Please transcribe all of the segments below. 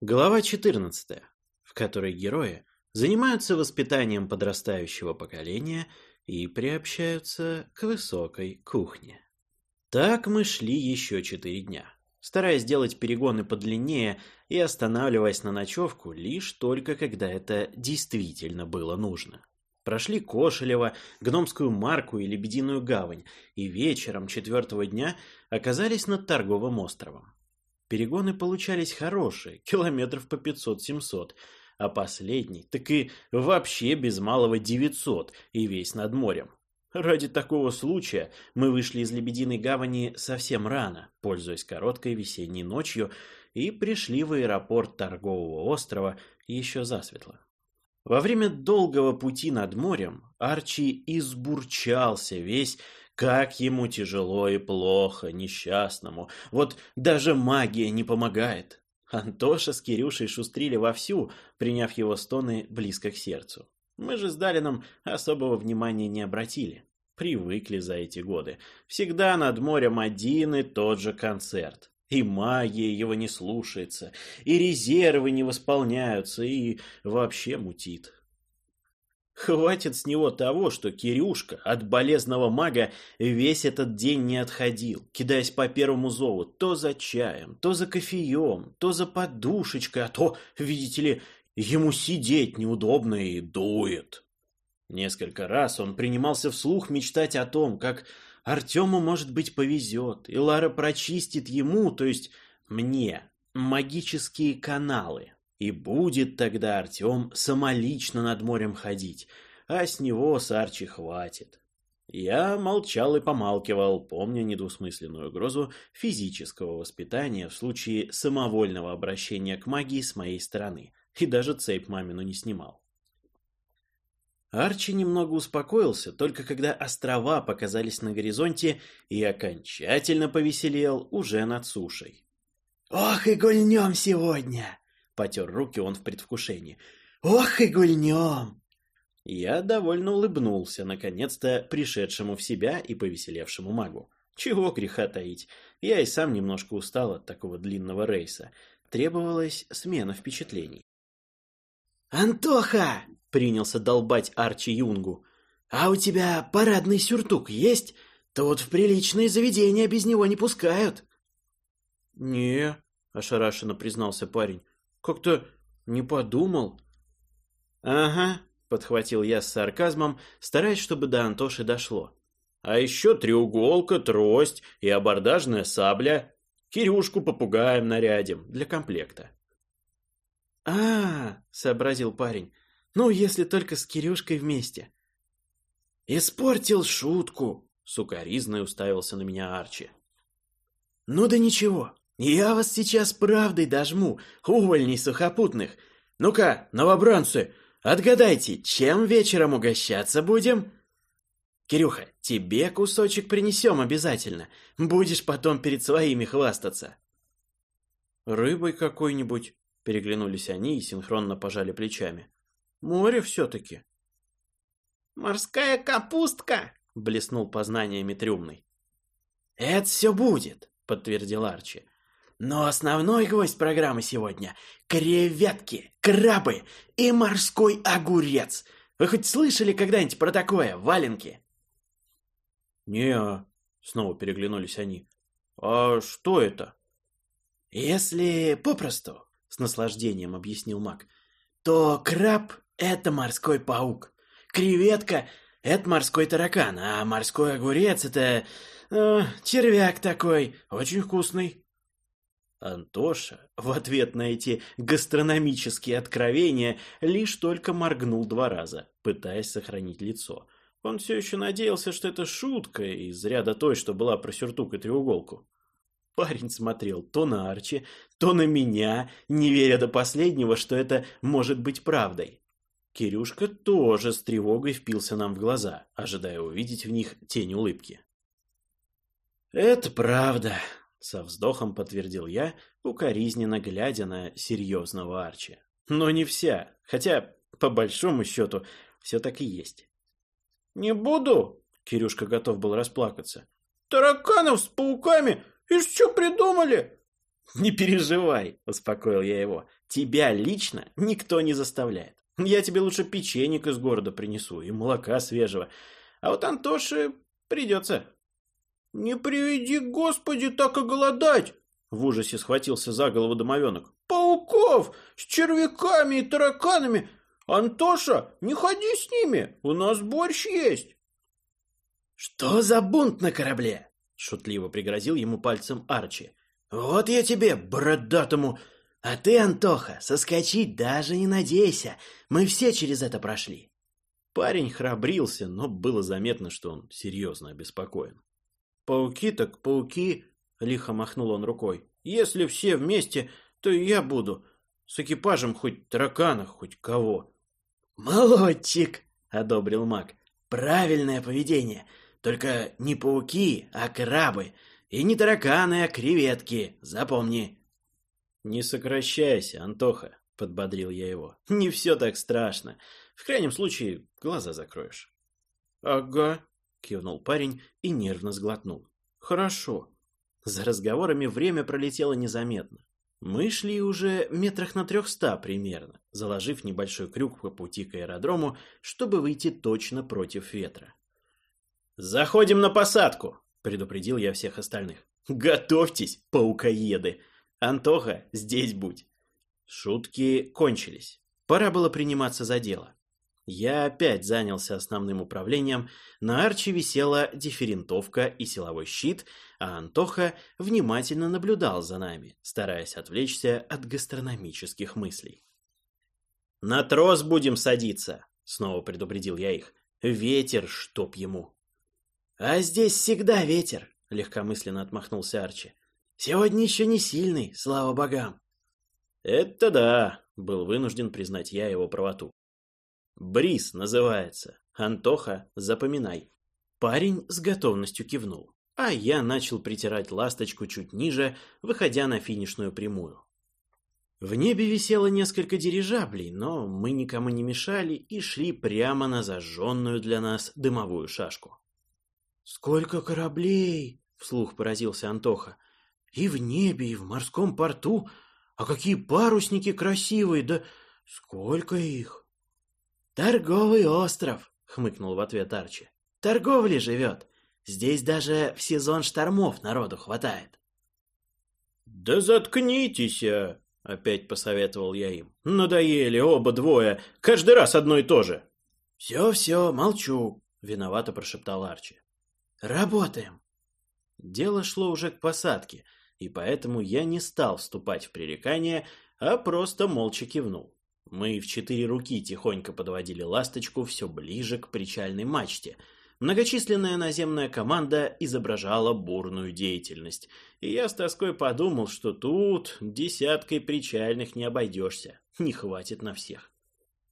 Глава 14, в которой герои занимаются воспитанием подрастающего поколения и приобщаются к высокой кухне. Так мы шли еще четыре дня, стараясь сделать перегоны подлиннее и останавливаясь на ночевку лишь только когда это действительно было нужно. Прошли Кошелево, Гномскую Марку и Лебединую Гавань, и вечером четвертого дня оказались над Торговым островом. Перегоны получались хорошие, километров по 500-700, а последний так и вообще без малого 900 и весь над морем. Ради такого случая мы вышли из Лебединой гавани совсем рано, пользуясь короткой весенней ночью, и пришли в аэропорт торгового острова еще засветло. Во время долгого пути над морем Арчи избурчался весь, как ему тяжело и плохо, несчастному. Вот даже магия не помогает. Антоша с Кирюшей шустрили вовсю, приняв его стоны близко к сердцу. Мы же с Далином особого внимания не обратили. Привыкли за эти годы. Всегда над морем один и тот же концерт. И магия его не слушается, и резервы не восполняются, и вообще мутит. Хватит с него того, что Кирюшка от болезного мага весь этот день не отходил, кидаясь по первому зову то за чаем, то за кофеем, то за подушечкой, а то, видите ли, ему сидеть неудобно и дует. Несколько раз он принимался вслух мечтать о том, как Артему, может быть, повезет, и Лара прочистит ему, то есть мне, магические каналы. И будет тогда Артем самолично над морем ходить, а с него с Арчи хватит. Я молчал и помалкивал, помня недвусмысленную угрозу физического воспитания в случае самовольного обращения к магии с моей стороны, и даже цепь мамину не снимал. Арчи немного успокоился, только когда острова показались на горизонте и окончательно повеселел уже над сушей. «Ох и гульнем сегодня!» Потер руки он в предвкушении. «Ох и гульнем!» Я довольно улыбнулся, наконец-то пришедшему в себя и повеселевшему магу. Чего греха таить, я и сам немножко устал от такого длинного рейса. Требовалась смена впечатлений. «Антоха!» — принялся долбать Арчи Юнгу. «А у тебя парадный сюртук есть? То вот в приличные заведения без него не пускают». «Не», — ошарашенно признался парень. Как-то не подумал. Ага, подхватил я с сарказмом, стараясь, чтобы до Антоши дошло. А еще треуголка, трость и абордажная сабля. Кирюшку попугаем нарядим для комплекта. А, -а, -а сообразил парень. Ну, если только с Кирюшкой вместе. Испортил шутку, сукаризной уставился на меня Арчи. Ну да ничего, «Я вас сейчас правдой дожму, увольней сухопутных. Ну-ка, новобранцы, отгадайте, чем вечером угощаться будем?» «Кирюха, тебе кусочек принесем обязательно. Будешь потом перед своими хвастаться». «Рыбой какой-нибудь», — переглянулись они и синхронно пожали плечами. «Море все-таки». «Морская капустка!» — блеснул познаниями трюмный. «Это все будет», — подтвердил Арчи. Но основной гость программы сегодня – креветки, крабы и морской огурец. Вы хоть слышали когда-нибудь про такое, валенки? не снова переглянулись они. «А что это?» «Если попросту», — с наслаждением объяснил маг, «то краб — это морской паук, креветка — это морской таракан, а морской огурец — это... Э, червяк такой, очень вкусный». Антоша в ответ на эти гастрономические откровения лишь только моргнул два раза, пытаясь сохранить лицо. Он все еще надеялся, что это шутка из ряда той, что была про сюртук и треуголку. Парень смотрел то на Арчи, то на меня, не веря до последнего, что это может быть правдой. Кирюшка тоже с тревогой впился нам в глаза, ожидая увидеть в них тень улыбки. «Это правда», со вздохом подтвердил я, укоризненно глядя на серьезного Арчи. Но не вся, хотя, по большому счету, все так и есть. «Не буду!» — Кирюшка готов был расплакаться. «Тараканов с пауками? И что придумали?» Не переживай, успокоил я его. Тебя лично никто не заставляет. Я тебе лучше печенек из города принесу и молока свежего. А вот Антоше придется. Не приведи, Господи, так и голодать! В ужасе схватился за голову домовенок. Пауков с червяками и тараканами. Антоша, не ходи с ними, у нас борщ есть. Что за бунт на корабле? Шутливо пригрозил ему пальцем Арчи. Вот я тебе, бородатому... А ты, Антоха, соскочить даже не надейся. Мы все через это прошли. Парень храбрился, но было заметно, что он серьезно обеспокоен. «Пауки так пауки», — лихо махнул он рукой. «Если все вместе, то и я буду. С экипажем хоть таракана, хоть кого». «Молодчик!» — одобрил маг. «Правильное поведение. Только не пауки, а крабы. И не тараканы, а креветки. Запомни». «Не сокращайся, Антоха», — подбодрил я его. «Не все так страшно. В крайнем случае, глаза закроешь». «Ага», — кивнул парень и нервно сглотнул. «Хорошо». За разговорами время пролетело незаметно. Мы шли уже метрах на трехста примерно, заложив небольшой крюк по пути к аэродрому, чтобы выйти точно против ветра. «Заходим на посадку!» — предупредил я всех остальных. «Готовьтесь, паукоеды! Антоха, здесь будь!» Шутки кончились. Пора было приниматься за дело. Я опять занялся основным управлением, на арче висела дифферентовка и силовой щит, а Антоха внимательно наблюдал за нами, стараясь отвлечься от гастрономических мыслей. «На трос будем садиться!» — снова предупредил я их. «Ветер, чтоб ему!» «А здесь всегда ветер!» — легкомысленно отмахнулся Арчи. «Сегодня еще не сильный, слава богам!» «Это да!» — был вынужден признать я его правоту. Бриз называется. Антоха, запоминай. Парень с готовностью кивнул, а я начал притирать ласточку чуть ниже, выходя на финишную прямую. В небе висело несколько дирижаблей, но мы никому не мешали и шли прямо на зажженную для нас дымовую шашку. «Сколько кораблей!» — вслух поразился Антоха. «И в небе, и в морском порту! А какие парусники красивые! Да сколько их!» «Торговый остров», — хмыкнул в ответ Арчи. «Торговли живет. Здесь даже в сезон штормов народу хватает». «Да заткнитесь!» а!» — опять посоветовал я им. «Надоели оба двое. Каждый раз одно и то же». «Все-все, молчу», — виновато прошептал Арчи. «Работаем». Дело шло уже к посадке, и поэтому я не стал вступать в пререкание, а просто молча кивнул. Мы в четыре руки тихонько подводили ласточку все ближе к причальной мачте. Многочисленная наземная команда изображала бурную деятельность, и я с тоской подумал, что тут десяткой причальных не обойдешься, не хватит на всех.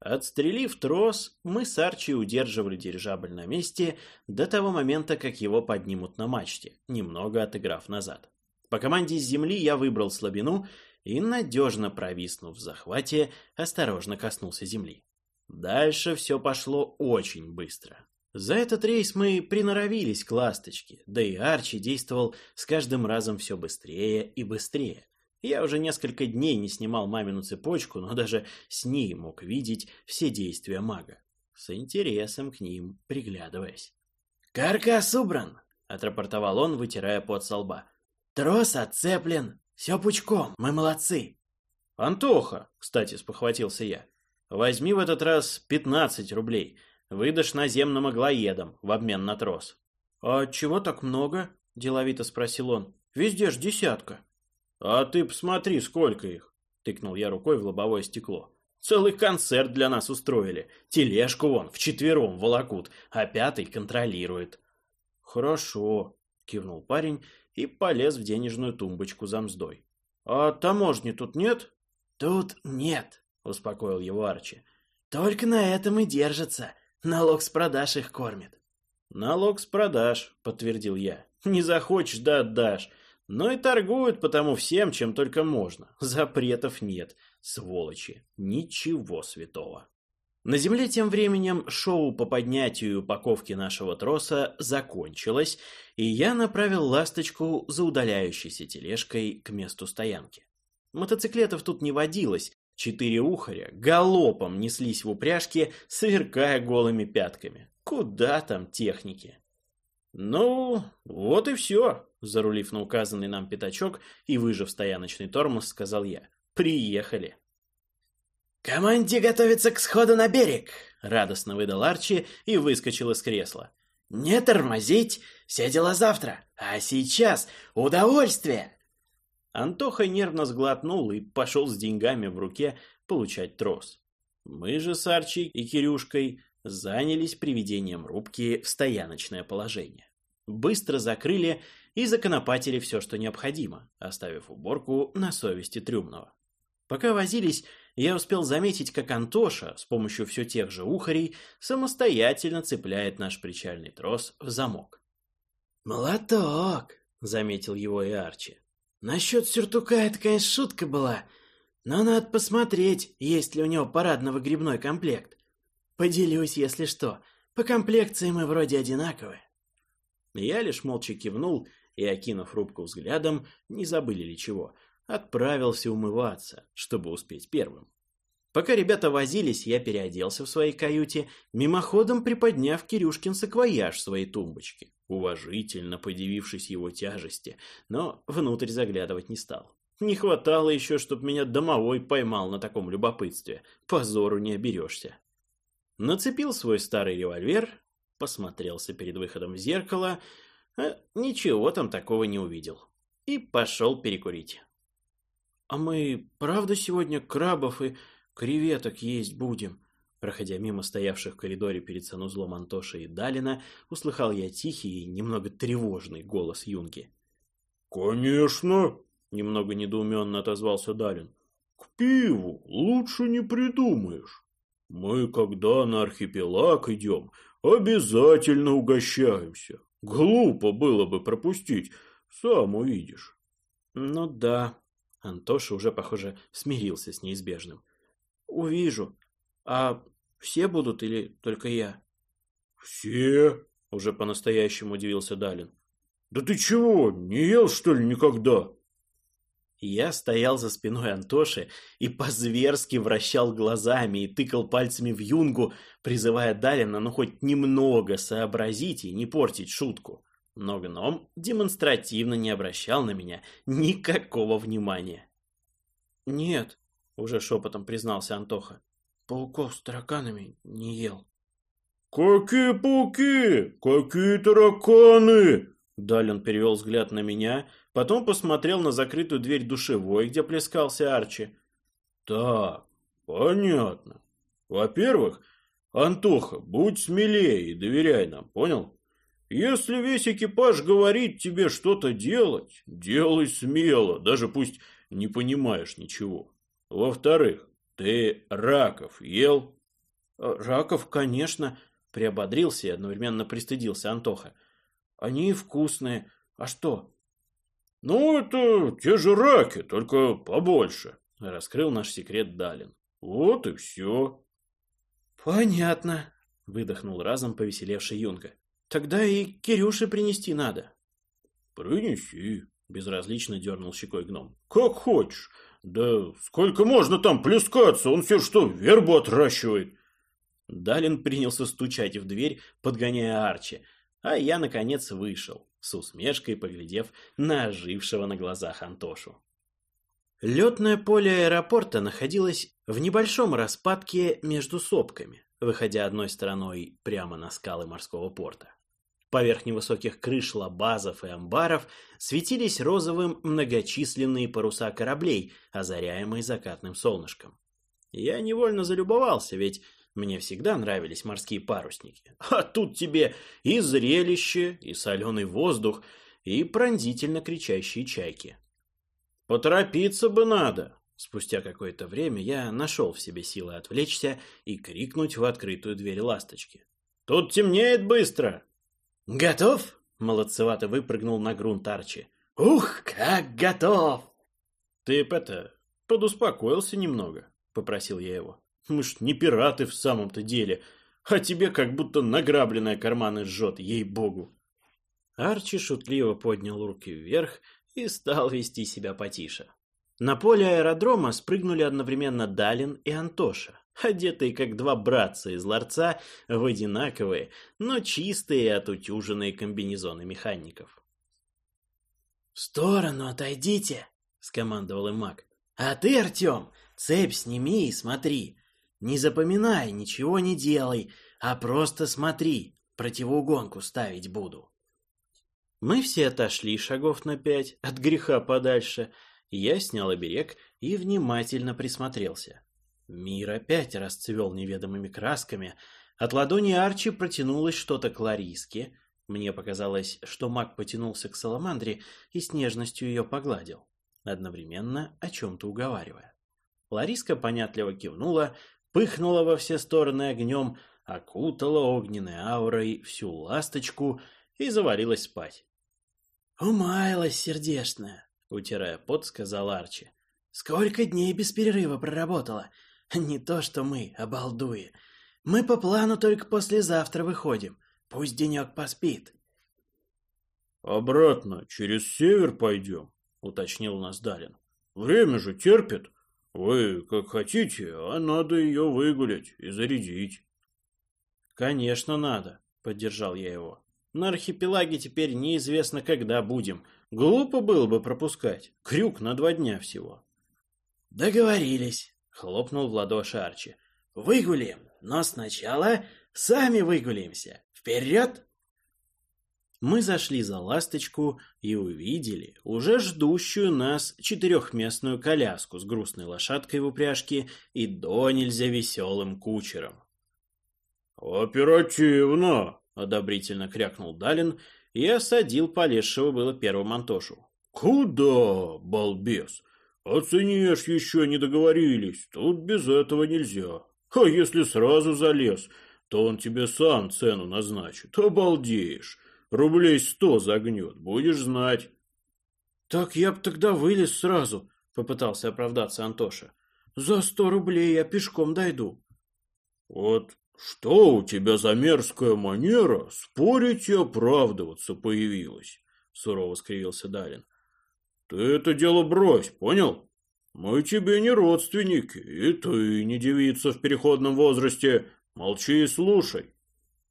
Отстрелив трос, мы с Арчи удерживали дирижабль на месте до того момента, как его поднимут на мачте, немного отыграв назад. По команде с земли я выбрал слабину и, надежно провиснув в захвате, осторожно коснулся земли. Дальше все пошло очень быстро. За этот рейс мы приноровились к ласточке, да и Арчи действовал с каждым разом все быстрее и быстрее. Я уже несколько дней не снимал мамину цепочку, но даже с ней мог видеть все действия мага, с интересом к ним приглядываясь. «Каркас убран!» — отрапортовал он, вытирая пот со лба. «Трос отцеплен, все пучком, мы молодцы. Антоха, кстати, спохватился я. Возьми в этот раз пятнадцать рублей. Выдашь наземным аглоедам в обмен на трос. А чего так много? Деловито спросил он. Везде ж десятка. А ты посмотри, сколько их. Тыкнул я рукой в лобовое стекло. Целый концерт для нас устроили. Тележку вон вчетвером волокут, а пятый контролирует. Хорошо, кивнул парень и полез в денежную тумбочку за мздой. «А таможни тут нет?» «Тут нет», — успокоил его Арчи. «Только на этом и держится. Налог с продаж их кормит». «Налог с продаж», — подтвердил я. «Не захочешь, да отдашь. Но и торгуют потому всем, чем только можно. Запретов нет. Сволочи. Ничего святого». На земле тем временем шоу по поднятию и упаковке нашего троса закончилось, и я направил ласточку за удаляющейся тележкой к месту стоянки. Мотоциклетов тут не водилось, четыре ухаря галопом неслись в упряжке, сверкая голыми пятками. Куда там техники? Ну, вот и все, зарулив на указанный нам пятачок и выжав стояночный тормоз, сказал я. Приехали. «Команде готовится к сходу на берег!» — радостно выдал Арчи и выскочил из кресла. «Не тормозить! Все дела завтра! А сейчас удовольствие!» Антоха нервно сглотнул и пошел с деньгами в руке получать трос. Мы же с Арчи и Кирюшкой занялись приведением рубки в стояночное положение. Быстро закрыли и законопатили все, что необходимо, оставив уборку на совести Трюмного. Пока возились, я успел заметить, как Антоша с помощью все тех же ухарей самостоятельно цепляет наш причальный трос в замок. «Молоток!» — заметил его и Арчи. «Насчет сюртука это, конечно, шутка была, но надо посмотреть, есть ли у него парадно-выгребной комплект. Поделюсь, если что, по комплекции мы вроде одинаковые». Я лишь молча кивнул и, окинув рубку взглядом, не забыли ли чего — отправился умываться, чтобы успеть первым. Пока ребята возились, я переоделся в своей каюте, мимоходом приподняв Кирюшкин саквояж своей тумбочки, уважительно подивившись его тяжести, но внутрь заглядывать не стал. Не хватало еще, чтоб меня домовой поймал на таком любопытстве. Позору не оберешься. Нацепил свой старый револьвер, посмотрелся перед выходом в зеркало, а ничего там такого не увидел. И пошел перекурить. «А мы правда сегодня крабов и креветок есть будем?» Проходя мимо стоявших в коридоре перед санузлом Антоши и Далина, услыхал я тихий и немного тревожный голос Юнги. «Конечно!» — немного недоуменно отозвался Далин. «К пиву лучше не придумаешь. Мы, когда на архипелаг идем, обязательно угощаемся. Глупо было бы пропустить, сам увидишь». «Ну да», Антоша уже, похоже, смирился с неизбежным. «Увижу. А все будут или только я?» «Все?» — уже по-настоящему удивился Далин. «Да ты чего, не ел, что ли, никогда?» Я стоял за спиной Антоши и по-зверски вращал глазами и тыкал пальцами в юнгу, призывая Далина ну хоть немного сообразить и не портить шутку. Но гном демонстративно не обращал на меня никакого внимания. «Нет», — уже шепотом признался Антоха, — «пауков с тараканами не ел». «Какие пауки? Какие тараканы?» Далин перевел взгляд на меня, потом посмотрел на закрытую дверь душевой, где плескался Арчи. «Так, понятно. Во-первых, Антоха, будь смелее и доверяй нам, понял? Если весь экипаж говорит тебе что-то делать, делай смело, даже пусть не понимаешь ничего. Во-вторых, ты раков ел? Раков, конечно, приободрился и одновременно пристыдился Антоха. Они вкусные. А что? Ну, это те же раки, только побольше, раскрыл наш секрет Далин. Вот и все. Понятно, выдохнул разом повеселевший Юнга. Тогда и Кирюше принести надо. Принеси, безразлично дернул щекой гном. Как хочешь. Да сколько можно там плескаться? Он все что, вербу отращивает? Далин принялся стучать в дверь, подгоняя Арчи, а я, наконец, вышел, с усмешкой поглядев на ожившего на глазах Антошу. Летное поле аэропорта находилось в небольшом распадке между сопками, выходя одной стороной прямо на скалы морского порта. Поверх невысоких крыш лабазов и амбаров светились розовым многочисленные паруса кораблей, озаряемые закатным солнышком. Я невольно залюбовался, ведь мне всегда нравились морские парусники. А тут тебе и зрелище, и соленый воздух, и пронзительно кричащие чайки. Поторопиться бы надо. Спустя какое-то время я нашел в себе силы отвлечься и крикнуть в открытую дверь ласточки. «Тут темнеет быстро! «Готов?» — молодцевато выпрыгнул на грунт Арчи. «Ух, как готов!» «Ты это, подуспокоился немного», — попросил я его. Мы ж не пираты в самом-то деле, а тебе как будто награбленные карманы жжет, ей-богу. Арчи шутливо поднял руки вверх и стал вести себя потише. На поле аэродрома спрыгнули одновременно Далин и Антоша, одетые как два братца из ларца в одинаковые, но чистые и отутюженные комбинезоны механиков. «В сторону отойдите!» — скомандовал им маг. «А ты, Артем, цепь сними и смотри. Не запоминай, ничего не делай, а просто смотри. Противоугонку ставить буду». Мы все отошли шагов на пять от греха подальше. Я снял оберег и внимательно присмотрелся. Мир опять расцвел неведомыми красками. От ладони Арчи протянулось что-то к Лариске. Мне показалось, что маг потянулся к Саламандре и с нежностью ее погладил, одновременно о чем-то уговаривая. Лариска понятливо кивнула, пыхнула во все стороны огнем, окутала огненной аурой всю ласточку и завалилась спать. «Умаялась сердечная», — утирая пот, сказал Арчи. «Сколько дней без перерыва проработала? Не то что мы, обалдуи. Мы по плану только послезавтра выходим. Пусть денек поспит». «Обратно через север пойдем», — уточнил нас Далин. «Время же терпит. Вы как хотите, а надо ее выгулять и зарядить». «Конечно надо», — поддержал я его. На архипелаге теперь неизвестно, когда будем. Глупо было бы пропускать. Крюк на два дня всего. Договорились, хлопнул в ладоши Арчи. Выгулим, но сначала сами выгулимся. Вперед! Мы зашли за ласточку и увидели уже ждущую нас четырехместную коляску с грустной лошадкой в упряжке и до нельзя веселым кучером. «Оперативно!» одобрительно крякнул Далин и осадил полезшего было первым Антошу. Куда, балбес? Оценишь, еще не договорились. Тут без этого нельзя. А если сразу залез, то он тебе сам цену назначит. Обалдеешь. Рублей сто загнет, будешь знать. Так я б тогда вылез сразу, попытался оправдаться Антоша. За сто рублей я пешком дойду. Вот «Что у тебя за мерзкая манера спорить и оправдываться появилась?» — сурово скривился Далин. «Ты это дело брось, понял? Мы тебе не родственники, и ты не девица в переходном возрасте. Молчи и слушай».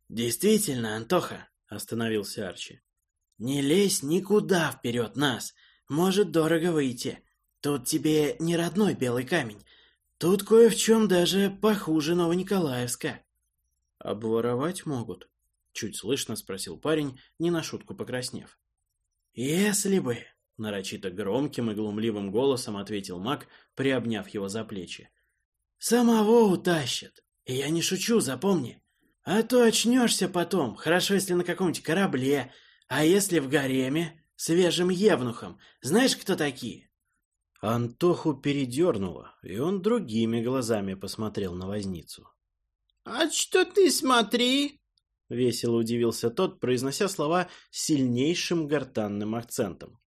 «Действительно, Антоха», — остановился Арчи. «Не лезь никуда вперед нас, может дорого выйти. Тут тебе не родной белый камень, тут кое в чем даже похуже Новониколаевска». «Обворовать могут?» — чуть слышно спросил парень, не на шутку покраснев. «Если бы...» — нарочито громким и глумливым голосом ответил маг, приобняв его за плечи. «Самого утащат. И я не шучу, запомни. А то очнешься потом, хорошо, если на каком-нибудь корабле, а если в гареме, свежим евнухом. Знаешь, кто такие?» Антоху передернуло, и он другими глазами посмотрел на возницу. «А что ты смотри?» — весело удивился тот, произнося слова сильнейшим гортанным акцентом.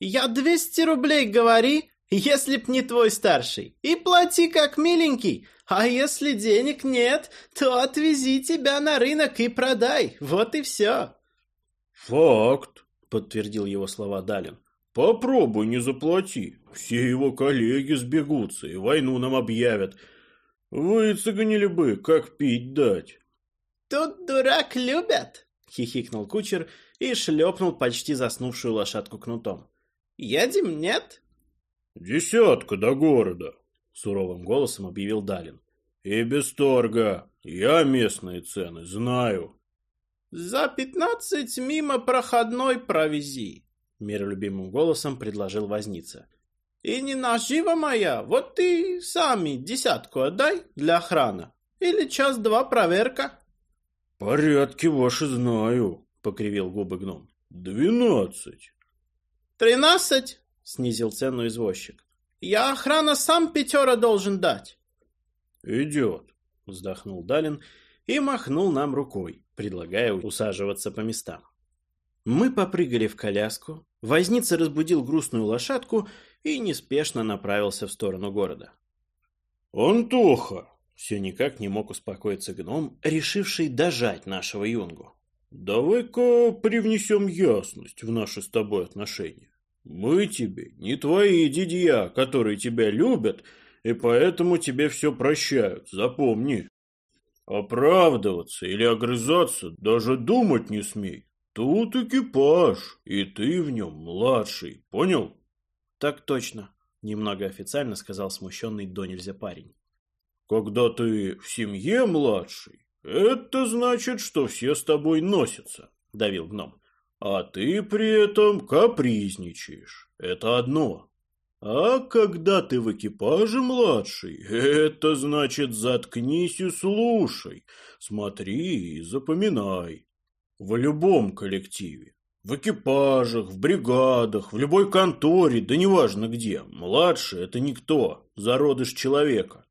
«Я двести рублей говори, если б не твой старший, и плати как миленький, а если денег нет, то отвези тебя на рынок и продай, вот и все». «Факт», — подтвердил его слова Далин. «Попробуй не заплати, все его коллеги сбегутся и войну нам объявят». Выцегонили бы, как пить дать. Тут дурак любят, хихикнул кучер и шлепнул почти заснувшую лошадку кнутом. Едем, нет? Десятка до города, суровым голосом объявил Далин. И без торга. Я местные цены знаю. За пятнадцать мимо проходной провези, миролюбимым голосом предложил возница. И не нажива моя, вот ты сами десятку отдай для охраны. Или час-два проверка. Порядки ваши знаю, покривил губы гном. Двенадцать. Тринадцать, снизил цену извозчик. Я охрана сам пятера должен дать. Идет, вздохнул Далин и махнул нам рукой, предлагая усаживаться по местам. Мы попрыгали в коляску, возница разбудил грустную лошадку и неспешно направился в сторону города. «Антоха, Все никак не мог успокоиться гном, решивший дожать нашего юнгу. «Давай-ка привнесем ясность в наши с тобой отношения. Мы тебе не твои дядья, которые тебя любят, и поэтому тебе все прощают, запомни. Оправдываться или огрызаться даже думать не смей. Тут экипаж, и ты в нем младший, понял? Так точно, немного официально сказал смущенный до нельзя парень. Когда ты в семье младший, это значит, что все с тобой носятся, давил гном. А ты при этом капризничаешь. Это одно. А когда ты в экипаже младший, это значит заткнись и слушай, смотри и запоминай. В любом коллективе, в экипажах, в бригадах, в любой конторе, да неважно где, младший – это никто, зародыш человека.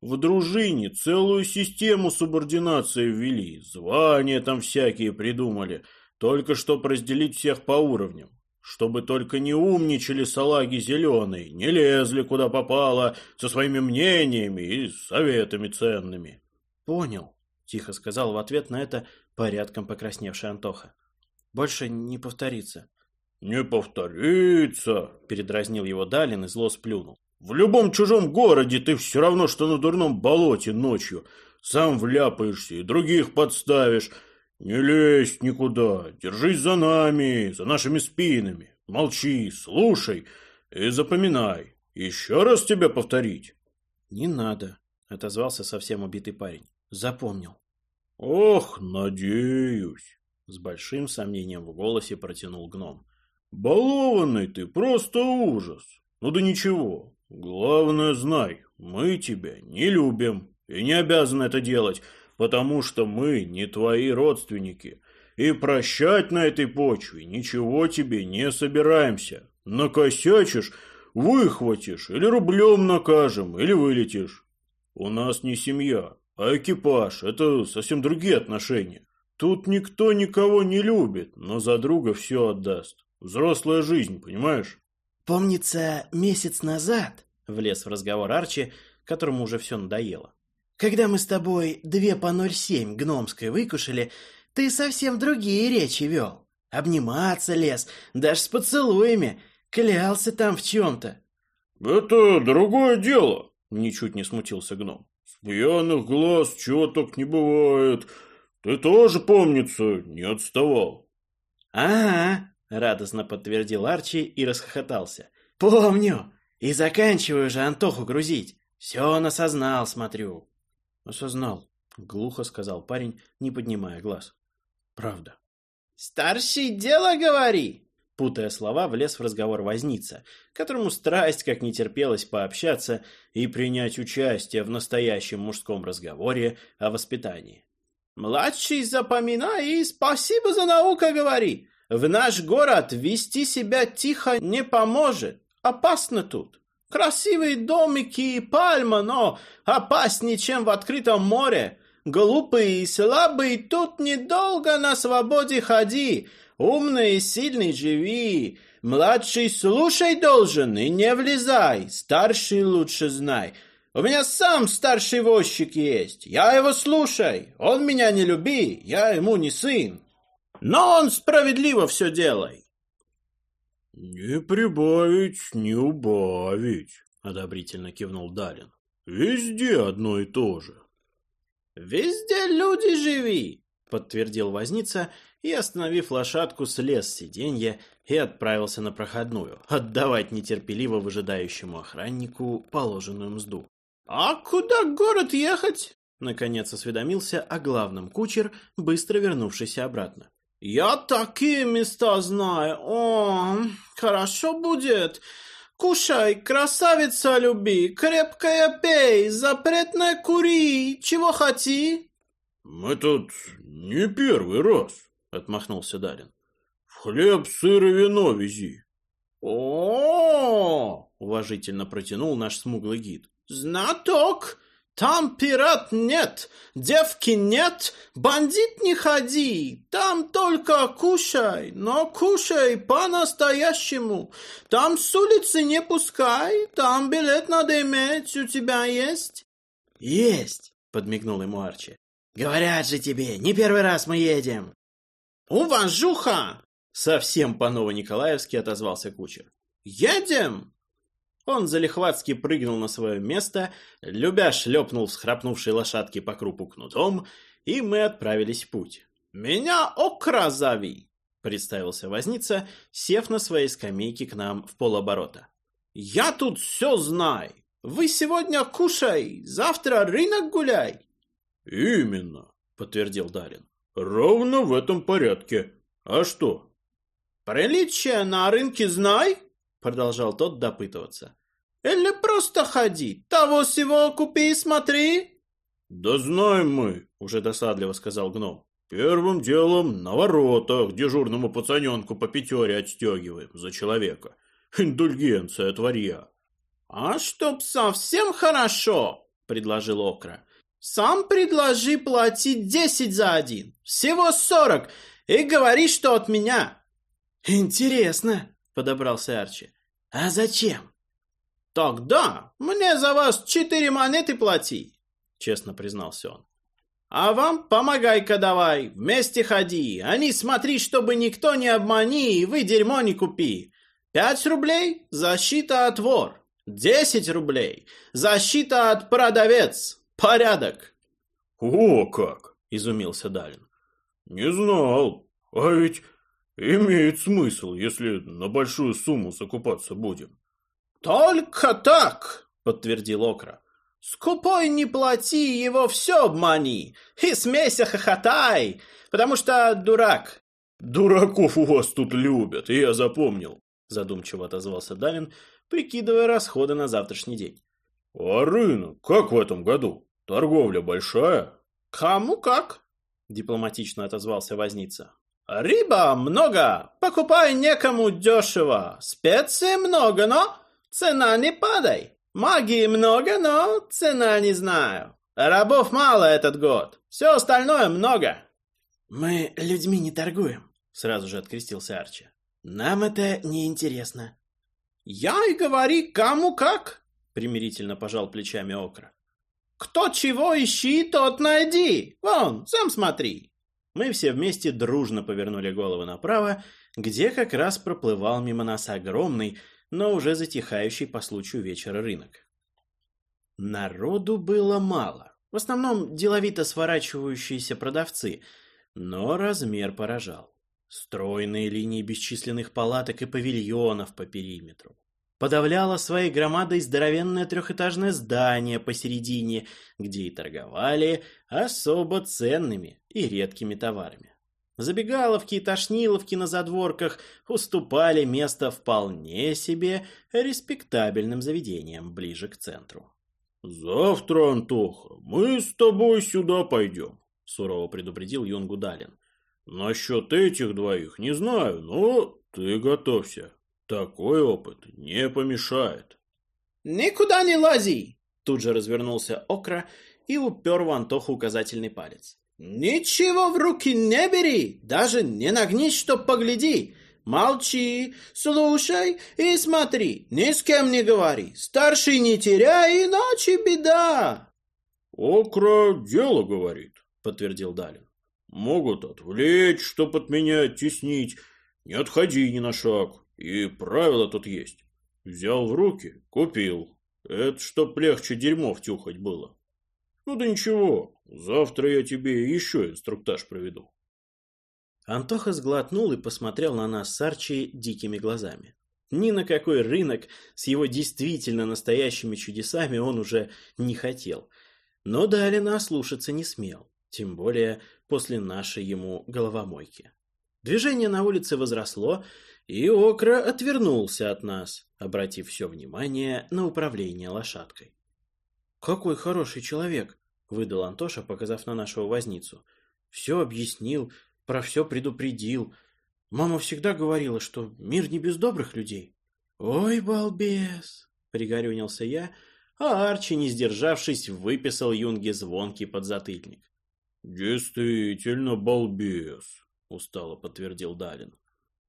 В дружине целую систему субординации ввели, звания там всякие придумали, только чтоб разделить всех по уровням. Чтобы только не умничали салаги зеленые, не лезли куда попало со своими мнениями и советами ценными. Понял, тихо сказал в ответ на это порядком покрасневший Антоха. Больше не повторится. Не повторится, передразнил его Далин и зло сплюнул. В любом чужом городе ты все равно, что на дурном болоте ночью. Сам вляпаешься и других подставишь. Не лезь никуда, держись за нами, за нашими спинами. Молчи, слушай и запоминай. Еще раз тебя повторить? Не надо, отозвался совсем убитый парень. Запомнил. Ох, надеюсь, с большим сомнением в голосе протянул гном. Балованный ты, просто ужас. Ну да ничего, главное знай, мы тебя не любим и не обязаны это делать потому что мы не твои родственники, и прощать на этой почве ничего тебе не собираемся. Накосячишь, выхватишь, или рублем накажем, или вылетишь. У нас не семья, а экипаж, это совсем другие отношения. Тут никто никого не любит, но за друга все отдаст. Взрослая жизнь, понимаешь? Помнится, месяц назад, влез в разговор Арчи, которому уже все надоело. Когда мы с тобой две по ноль семь гномской выкушали, ты совсем другие речи вел. Обниматься лез, даже с поцелуями. Клялся там в чем-то. Это другое дело, ничуть не смутился гном. С пьяных глаз чего так не бывает. Ты тоже, помнится, не отставал. Ага, радостно подтвердил Арчи и расхохотался. Помню. И заканчиваю же Антоху грузить. Все он осознал, смотрю. Осознал, глухо сказал парень, не поднимая глаз. Правда. Старший дело говори, путая слова, влез в разговор возница, которому страсть как не терпелось пообщаться и принять участие в настоящем мужском разговоре о воспитании. «Младший, запоминай и спасибо за науку говори. В наш город вести себя тихо не поможет. Опасно тут. Красивые домики и пальма, но опаснее, чем в открытом море. Глупый и слабый тут недолго на свободе ходи. Умный и сильный живи. Младший слушай должен и не влезай. Старший лучше знай. У меня сам старший возчик есть. Я его слушай. Он меня не люби, я ему не сын. Но он справедливо все делай. «Не прибавить, не убавить», — одобрительно кивнул Далин. «Везде одно и то же». «Везде люди живи», — подтвердил возница и, остановив лошадку, слез с сиденья и отправился на проходную, отдавать нетерпеливо выжидающему охраннику положенную мзду. «А куда город ехать?» Наконец осведомился о главном кучер, быстро вернувшийся обратно. Я такие места знаю. О, хорошо будет. Кушай, красавица люби, крепкая пей, запретная кури, чего хоти? Мы тут не первый раз, отмахнулся Дарин. В хлеб, сыр и вино вези. О, уважительно протянул наш смуглый гид. Знаток! Там пират нет, девки нет, бандит не ходи. Там только кушай, но кушай по-настоящему. Там с улицы не пускай, там билет надо иметь, у тебя есть? «Есть!» — подмигнул ему Арчи. «Говорят же тебе, не первый раз мы едем!» «Уважуха!» — совсем по-ново-николаевски отозвался кучер. «Едем!» Он залихватски прыгнул на свое место, любя шлепнул всхрапнувшей лошадки по крупу кнутом, и мы отправились в путь. «Меня окра зови!» — представился возница, сев на своей скамейке к нам в полоборота. «Я тут все знаю. Вы сегодня кушай, завтра рынок гуляй!» «Именно!» — подтвердил Дарин. «Ровно в этом порядке. А что?» «Приличие на рынке знай?» Продолжал тот допытываться. «Или просто ходи, того всего купи и смотри!» «Да знаем мы!» — уже досадливо сказал гном. «Первым делом на воротах дежурному пацаненку по пятере отстегиваем за человека. Индульгенция от варья». «А чтоб совсем хорошо!» — предложил Окра. «Сам предложи платить десять за один, всего сорок, и говори, что от меня!» «Интересно!» — подобрался Арчи. «А зачем?» «Тогда мне за вас четыре монеты плати», — честно признался он. «А вам помогай-ка давай, вместе ходи, а не смотри, чтобы никто не обмани и вы дерьмо не купи. Пять рублей — защита от вор, десять рублей — защита от продавец. Порядок!» «О как!» — изумился Далин. «Не знал. А ведь Имеет смысл, если на большую сумму закупаться будем. Только так, подтвердил Окра. Скупой не плати, его все обмани. И смейся хохотай, потому что дурак. Дураков у вас тут любят, я запомнил, задумчиво отозвался Давин, прикидывая расходы на завтрашний день. А рынок как в этом году? Торговля большая? Кому как? Дипломатично отозвался возница. Риба много, покупай некому дешево. Специи много, но цена не падай. Магии много, но цена не знаю. Рабов мало этот год, все остальное много. Мы людьми не торгуем, сразу же открестился Арчи. Нам это не интересно. Я и говори, кому как, примирительно пожал плечами Окра. Кто чего ищи, тот найди. Вон, сам смотри мы все вместе дружно повернули головы направо, где как раз проплывал мимо нас огромный, но уже затихающий по случаю вечера рынок. Народу было мало, в основном деловито сворачивающиеся продавцы, но размер поражал. Стройные линии бесчисленных палаток и павильонов по периметру подавляло своей громадой здоровенное трехэтажное здание посередине, где и торговали особо ценными и редкими товарами. Забегаловки и тошниловки на задворках уступали место вполне себе респектабельным заведениям ближе к центру. «Завтра, Антоха, мы с тобой сюда пойдем», — сурово предупредил Юнгу Далин. «Насчет этих двоих не знаю, но ты готовься. Такой опыт не помешает. «Никуда не лази!» Тут же развернулся Окра и упер в Антоху указательный палец. «Ничего в руки не бери, даже не нагнись, чтоб погляди. Молчи, слушай и смотри, ни с кем не говори. Старший не теряй, иначе беда!» «Окра дело говорит», — подтвердил Далин. «Могут отвлечь, чтоб от меня теснить. Не отходи ни на шаг. И правило тут есть. Взял в руки, купил. Это чтоб легче дерьмо втюхать было. Ну да ничего, завтра я тебе еще инструктаж проведу. Антоха сглотнул и посмотрел на нас с Арчи дикими глазами. Ни на какой рынок с его действительно настоящими чудесами он уже не хотел. Но Далина ослушаться не смел, тем более после нашей ему головомойки. Движение на улице возросло, и Окра отвернулся от нас, обратив все внимание на управление лошадкой. «Какой хороший человек!» — выдал Антоша, показав на нашего возницу. «Все объяснил, про все предупредил. Мама всегда говорила, что мир не без добрых людей». «Ой, балбес!» — пригорюнился я, а Арчи, не сдержавшись, выписал Юнге звонкий подзатыльник. «Действительно балбес!» — устало подтвердил Далин.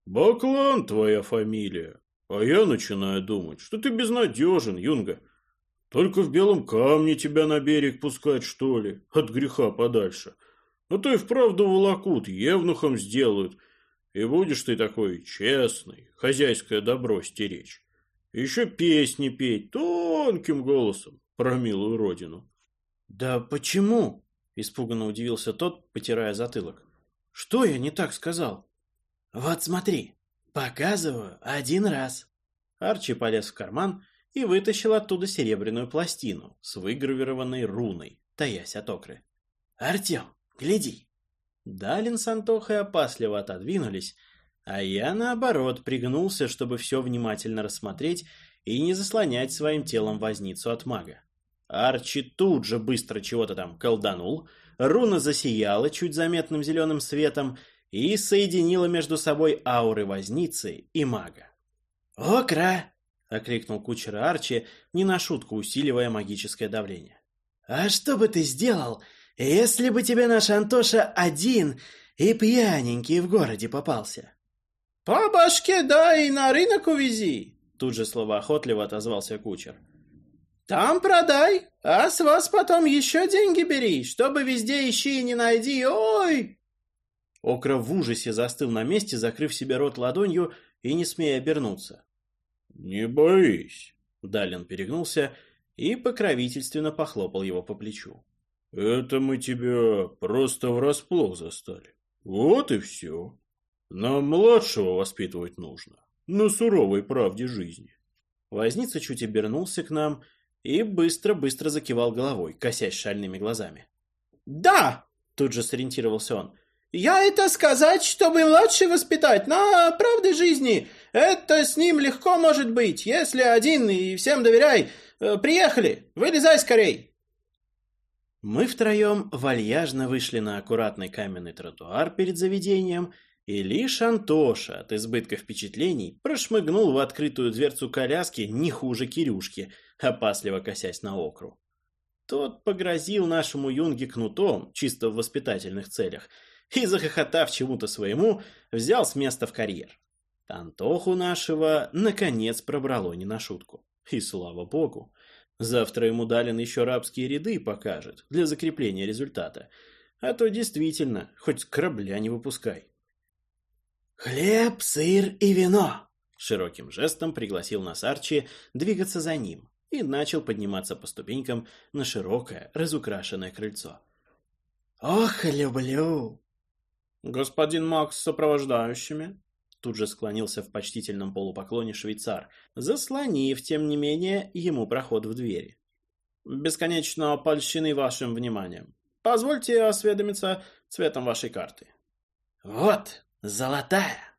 Баклан твоя фамилия. А я начинаю думать, что ты безнадежен, Юнга. Только в белом камне тебя на берег пускать, что ли, от греха подальше. А то и вправду волокут, евнухом сделают, и будешь ты такой честный, хозяйское добро стеречь. Еще песни петь тонким голосом про милую родину. «Да почему?» – испуганно удивился тот, потирая затылок. «Что я не так сказал?» «Вот смотри, показываю один раз». Арчи полез в карман и вытащил оттуда серебряную пластину с выгравированной руной, таясь от окры. «Артем, гляди!» Далин с Антохой опасливо отодвинулись, а я, наоборот, пригнулся, чтобы все внимательно рассмотреть и не заслонять своим телом возницу от мага. Арчи тут же быстро чего-то там колданул, руна засияла чуть заметным зеленым светом и соединила между собой ауры возницы и мага. «Окра!» — окликнул кучера Арчи, не на шутку усиливая магическое давление. «А что бы ты сделал, если бы тебе наш Антоша один и пьяненький в городе попался?» «По башке дай и на рынок увези!» Тут же словоохотливо отозвался кучер. «Там продай, а с вас потом еще деньги бери, чтобы везде ищи и не найди, ой!» Окра в ужасе застыл на месте, закрыв себе рот ладонью и не смея обернуться. «Не боись!» Далин перегнулся и покровительственно похлопал его по плечу. «Это мы тебя просто врасплох застали. Вот и все!» Нам младшего воспитывать нужно, на суровой правде жизни. Возница чуть обернулся к нам и быстро-быстро закивал головой, косясь шальными глазами. «Да!» — тут же сориентировался он. «Я это сказать, чтобы младший воспитать, на правде жизни. Это с ним легко может быть, если один и всем доверяй. Э, приехали, вылезай скорей!» Мы втроем вальяжно вышли на аккуратный каменный тротуар перед заведением и лишь Антоша от избытка впечатлений прошмыгнул в открытую дверцу коляски не хуже Кирюшки, опасливо косясь на окру. Тот погрозил нашему юнге кнутом, чисто в воспитательных целях, и, захохотав чему-то своему, взял с места в карьер. Антоху нашего, наконец, пробрало не на шутку. И слава богу. Завтра ему Далин еще рабские ряды покажет для закрепления результата. А то действительно, хоть корабля не выпускай. «Хлеб, сыр и вино!» Широким жестом пригласил нас Арчи двигаться за ним и начал подниматься по ступенькам на широкое, разукрашенное крыльцо. «Ох, люблю!» «Господин Макс с сопровождающими?» Тут же склонился в почтительном полупоклоне швейцар, заслонив, тем не менее, ему проход в двери. «Бесконечно польщены вашим вниманием. Позвольте осведомиться цветом вашей карты». «Вот, «Золотая!»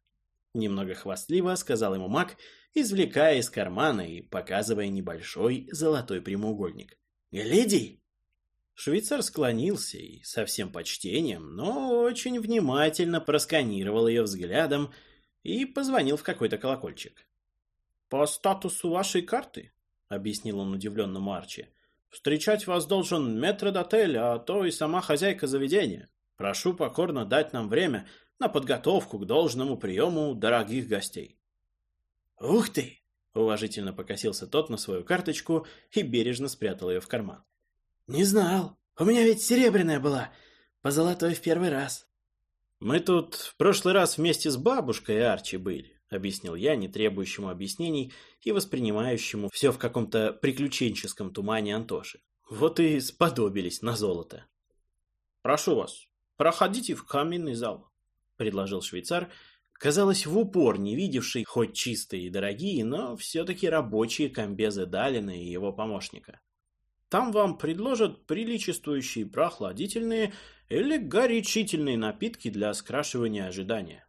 Немного хвастливо сказал ему маг, извлекая из кармана и показывая небольшой золотой прямоугольник. «Гляди!» Швейцар склонился и со всем почтением, но очень внимательно просканировал ее взглядом и позвонил в какой-то колокольчик. «По статусу вашей карты», — объяснил он удивленному Арчи, — «встречать вас должен метродотель, а то и сама хозяйка заведения. Прошу покорно дать нам время, на подготовку к должному приему дорогих гостей. «Ух ты!» — уважительно покосился тот на свою карточку и бережно спрятал ее в карман. «Не знал. У меня ведь серебряная была. По золотой в первый раз». «Мы тут в прошлый раз вместе с бабушкой Арчи были», — объяснил я, не требующему объяснений и воспринимающему все в каком-то приключенческом тумане Антоши. Вот и сподобились на золото. «Прошу вас, проходите в каменный зал», — предложил швейцар, казалось, в упор не видевший хоть чистые и дорогие, но все-таки рабочие комбезы Далина и его помощника. Там вам предложат приличествующие прохладительные или горячительные напитки для скрашивания ожидания.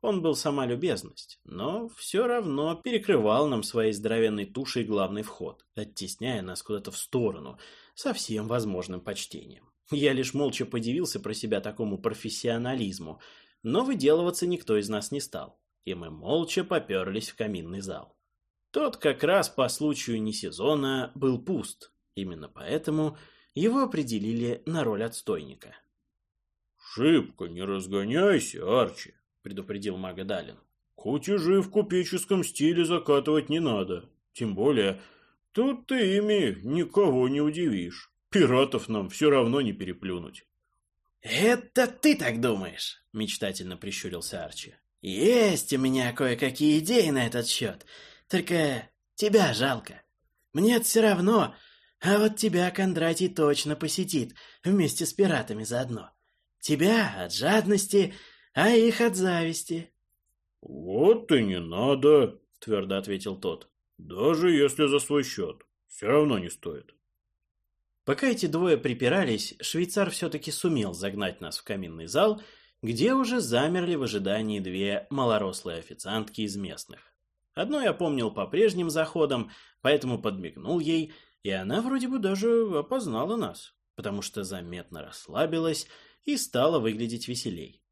Он был сама любезность, но все равно перекрывал нам своей здоровенной тушей главный вход, оттесняя нас куда-то в сторону, со всем возможным почтением. Я лишь молча подивился про себя такому профессионализму, но выделываться никто из нас не стал, и мы молча поперлись в каминный зал. Тот как раз по случаю не сезона был пуст, именно поэтому его определили на роль отстойника. «Шибко не разгоняйся, Арчи», — предупредил мага Далин. «Кутежи в купеческом стиле закатывать не надо, тем более Тут ты ими никого не удивишь. Пиратов нам все равно не переплюнуть. «Это ты так думаешь?» — мечтательно прищурился Арчи. «Есть у меня кое-какие идеи на этот счет. Только тебя жалко. мне все равно, а вот тебя Кондратий точно посетит, вместе с пиратами заодно. Тебя от жадности, а их от зависти». «Вот и не надо», — твердо ответил тот. «Даже если за свой счет. Все равно не стоит». Пока эти двое припирались, швейцар все-таки сумел загнать нас в каминный зал, где уже замерли в ожидании две малорослые официантки из местных. Одну я помнил по прежним заходам, поэтому подмигнул ей, и она вроде бы даже опознала нас, потому что заметно расслабилась и стала выглядеть веселей.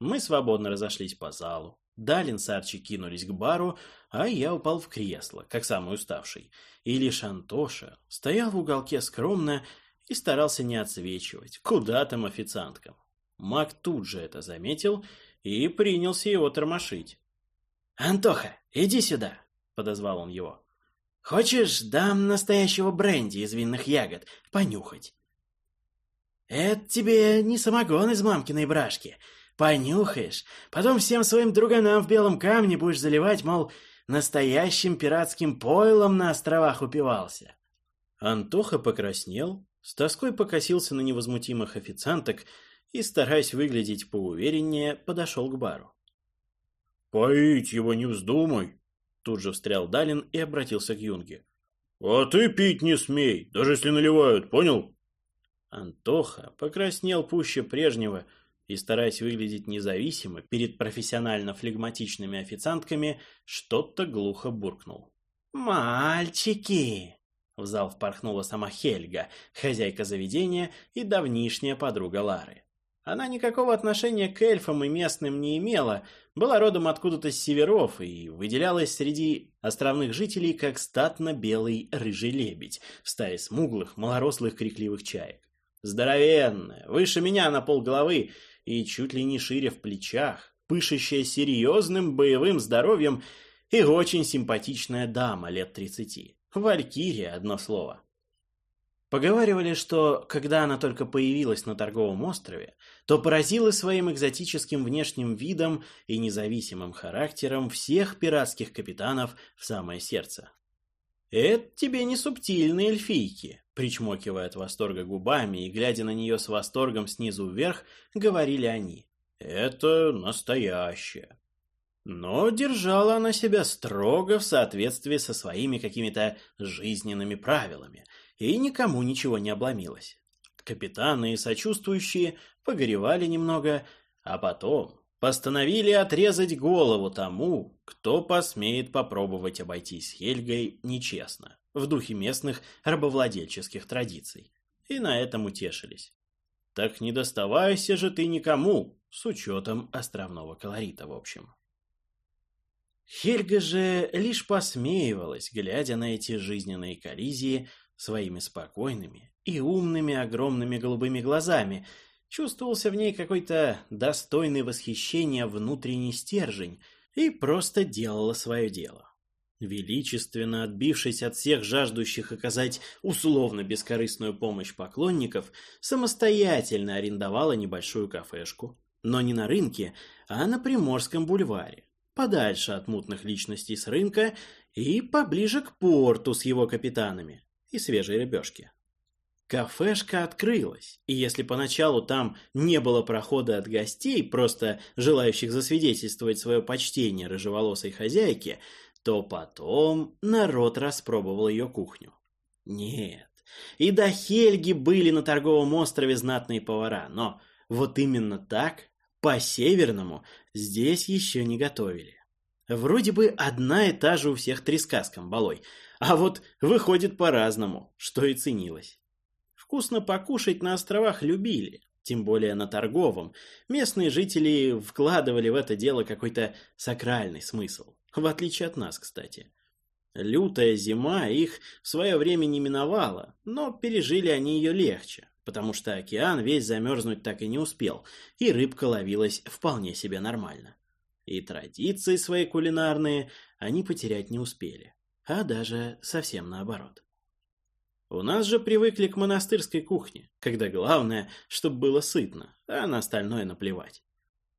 Мы свободно разошлись по залу. Далин с Арчи кинулись к бару, а я упал в кресло, как самый уставший. И лишь Антоша стоял в уголке скромно и старался не отсвечивать, куда там официанткам. Мак тут же это заметил и принялся его тормошить. «Антоха, иди сюда!» — подозвал он его. «Хочешь, дам настоящего бренди из винных ягод понюхать?» «Это тебе не самогон из мамкиной брашки, Понюхаешь, потом всем своим друганам в белом камне будешь заливать, мол, настоящим пиратским пойлом на островах упивался. Антоха покраснел, с тоской покосился на невозмутимых официанток и, стараясь выглядеть поувереннее, подошел к бару. «Поить его не вздумай!» Тут же встрял Далин и обратился к Юнге. «А ты пить не смей, даже если наливают, понял?» Антоха покраснел пуще прежнего, и, стараясь выглядеть независимо перед профессионально-флегматичными официантками, что-то глухо буркнул. «Мальчики!» В зал впорхнула сама Хельга, хозяйка заведения и давнишняя подруга Лары. Она никакого отношения к эльфам и местным не имела, была родом откуда-то с северов и выделялась среди островных жителей как статно-белый рыжий лебедь в стае смуглых, малорослых крикливых чаек. Здоровенная, выше меня на полголовы и чуть ли не шире в плечах, пышущая серьезным боевым здоровьем и очень симпатичная дама лет тридцати. Валькирия, одно слово. Поговаривали, что, когда она только появилась на торговом острове, то поразила своим экзотическим внешним видом и независимым характером всех пиратских капитанов в самое сердце. «Это тебе не субтильные эльфийки», — причмокивая от восторга губами и глядя на нее с восторгом снизу вверх, говорили они. «Это настоящее». Но держала она себя строго в соответствии со своими какими-то жизненными правилами и никому ничего не обломилась. Капитаны и сочувствующие погоревали немного, а потом постановили отрезать голову тому, кто посмеет попробовать обойтись Хельгой нечестно, в духе местных рабовладельческих традиций. И на этом утешились. Так не доставайся же ты никому, с учетом островного колорита, в общем. Хельга же лишь посмеивалась, глядя на эти жизненные коллизии своими спокойными и умными огромными голубыми глазами – Чувствовался в ней какой-то достойный восхищения внутренний стержень и просто делала свое дело. Величественно отбившись от всех жаждущих оказать условно бескорыстную помощь поклонников, самостоятельно арендовала небольшую кафешку, но не на рынке, а на Приморском бульваре, подальше от мутных личностей с рынка и поближе к порту с его капитанами и свежей рыбешки. Кафешка открылась, и если поначалу там не было прохода от гостей, просто желающих засвидетельствовать свое почтение рыжеволосой хозяйке, то потом народ распробовал ее кухню. Нет, и до Хельги были на торговом острове знатные повара, но вот именно так, по-северному, здесь еще не готовили. Вроде бы одна и та же у всех треска с камбалой, а вот выходит по-разному, что и ценилось. Вкусно покушать на островах любили, тем более на торговом. Местные жители вкладывали в это дело какой-то сакральный смысл, в отличие от нас, кстати. Лютая зима их в свое время не миновала, но пережили они ее легче, потому что океан весь замерзнуть так и не успел, и рыбка ловилась вполне себе нормально. И традиции свои кулинарные они потерять не успели. а даже совсем наоборот. У нас же привыкли к монастырской кухне, когда главное, чтобы было сытно, а на остальное наплевать.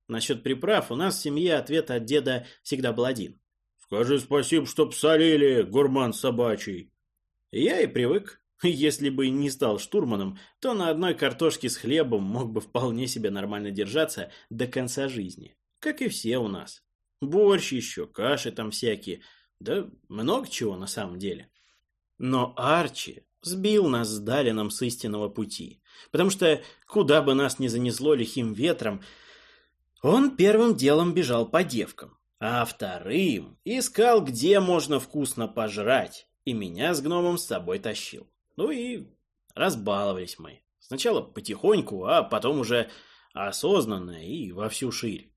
Насчет приправ у нас в семье ответ от деда всегда был один. «Скажи спасибо, что посолили, гурман собачий». Я и привык. Если бы не стал штурманом, то на одной картошке с хлебом мог бы вполне себе нормально держаться до конца жизни. Как и все у нас. Борщ еще, каши там всякие. Да много чего на самом деле. Но Арчи сбил нас с Далином с истинного пути. Потому что, куда бы нас ни занесло лихим ветром, он первым делом бежал по девкам, а вторым искал, где можно вкусно пожрать, и меня с гномом с собой тащил. Ну и разбаловались мы. Сначала потихоньку, а потом уже осознанно и во всю ширь.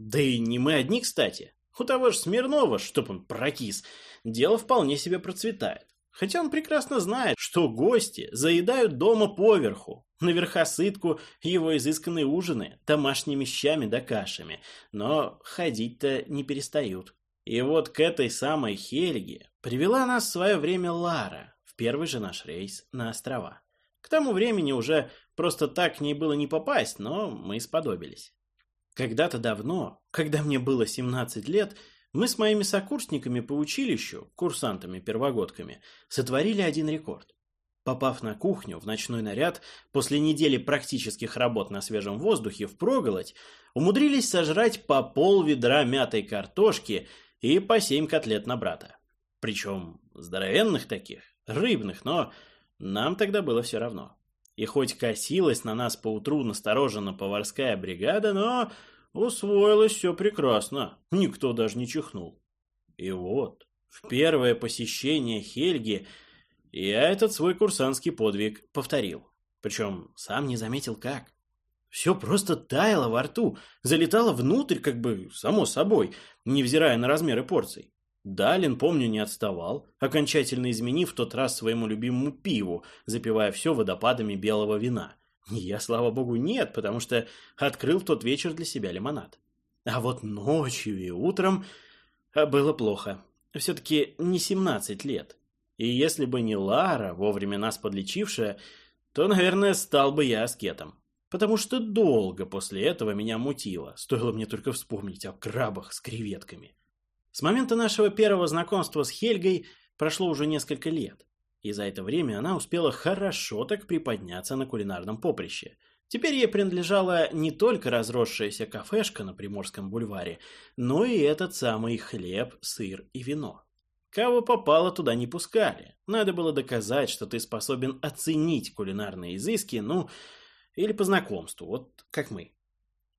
Да и не мы одни, кстати. У того же Смирнова, чтоб он прокис, дело вполне себе процветает. Хотя он прекрасно знает, что гости заедают дома поверху, на верхосытку его изысканные ужины домашними щами да кашами, но ходить-то не перестают. И вот к этой самой Хельге привела нас в свое время Лара, в первый же наш рейс на острова. К тому времени уже просто так к ней было не попасть, но мы сподобились. Когда-то давно, когда мне было 17 лет, мы с моими сокурсниками по училищу, курсантами-первогодками, сотворили один рекорд. Попав на кухню в ночной наряд, после недели практических работ на свежем воздухе впроголодь, умудрились сожрать по пол ведра мятой картошки и по семь котлет на брата. Причем здоровенных таких, рыбных, но нам тогда было все равно. И хоть косилась на нас поутру настороженно поварская бригада, но Усвоилось все прекрасно, никто даже не чихнул. И вот, в первое посещение Хельги я этот свой курсантский подвиг повторил. Причем сам не заметил как. Все просто таяло во рту, залетало внутрь как бы само собой, невзирая на размеры порций. Далин, помню, не отставал, окончательно изменив тот раз своему любимому пиву, запивая все водопадами белого вина. Я, слава богу, нет, потому что открыл в тот вечер для себя лимонад. А вот ночью и утром а, было плохо. Все-таки не 17 лет. И если бы не Лара, вовремя нас подлечившая, то, наверное, стал бы я аскетом. Потому что долго после этого меня мутило, стоило мне только вспомнить о крабах с креветками. С момента нашего первого знакомства с Хельгой прошло уже несколько лет. И за это время она успела хорошо так приподняться на кулинарном поприще. Теперь ей принадлежала не только разросшаяся кафешка на Приморском бульваре, но и этот самый хлеб, сыр и вино. Кого попало, туда не пускали. Надо было доказать, что ты способен оценить кулинарные изыски, ну, или по знакомству, вот как мы.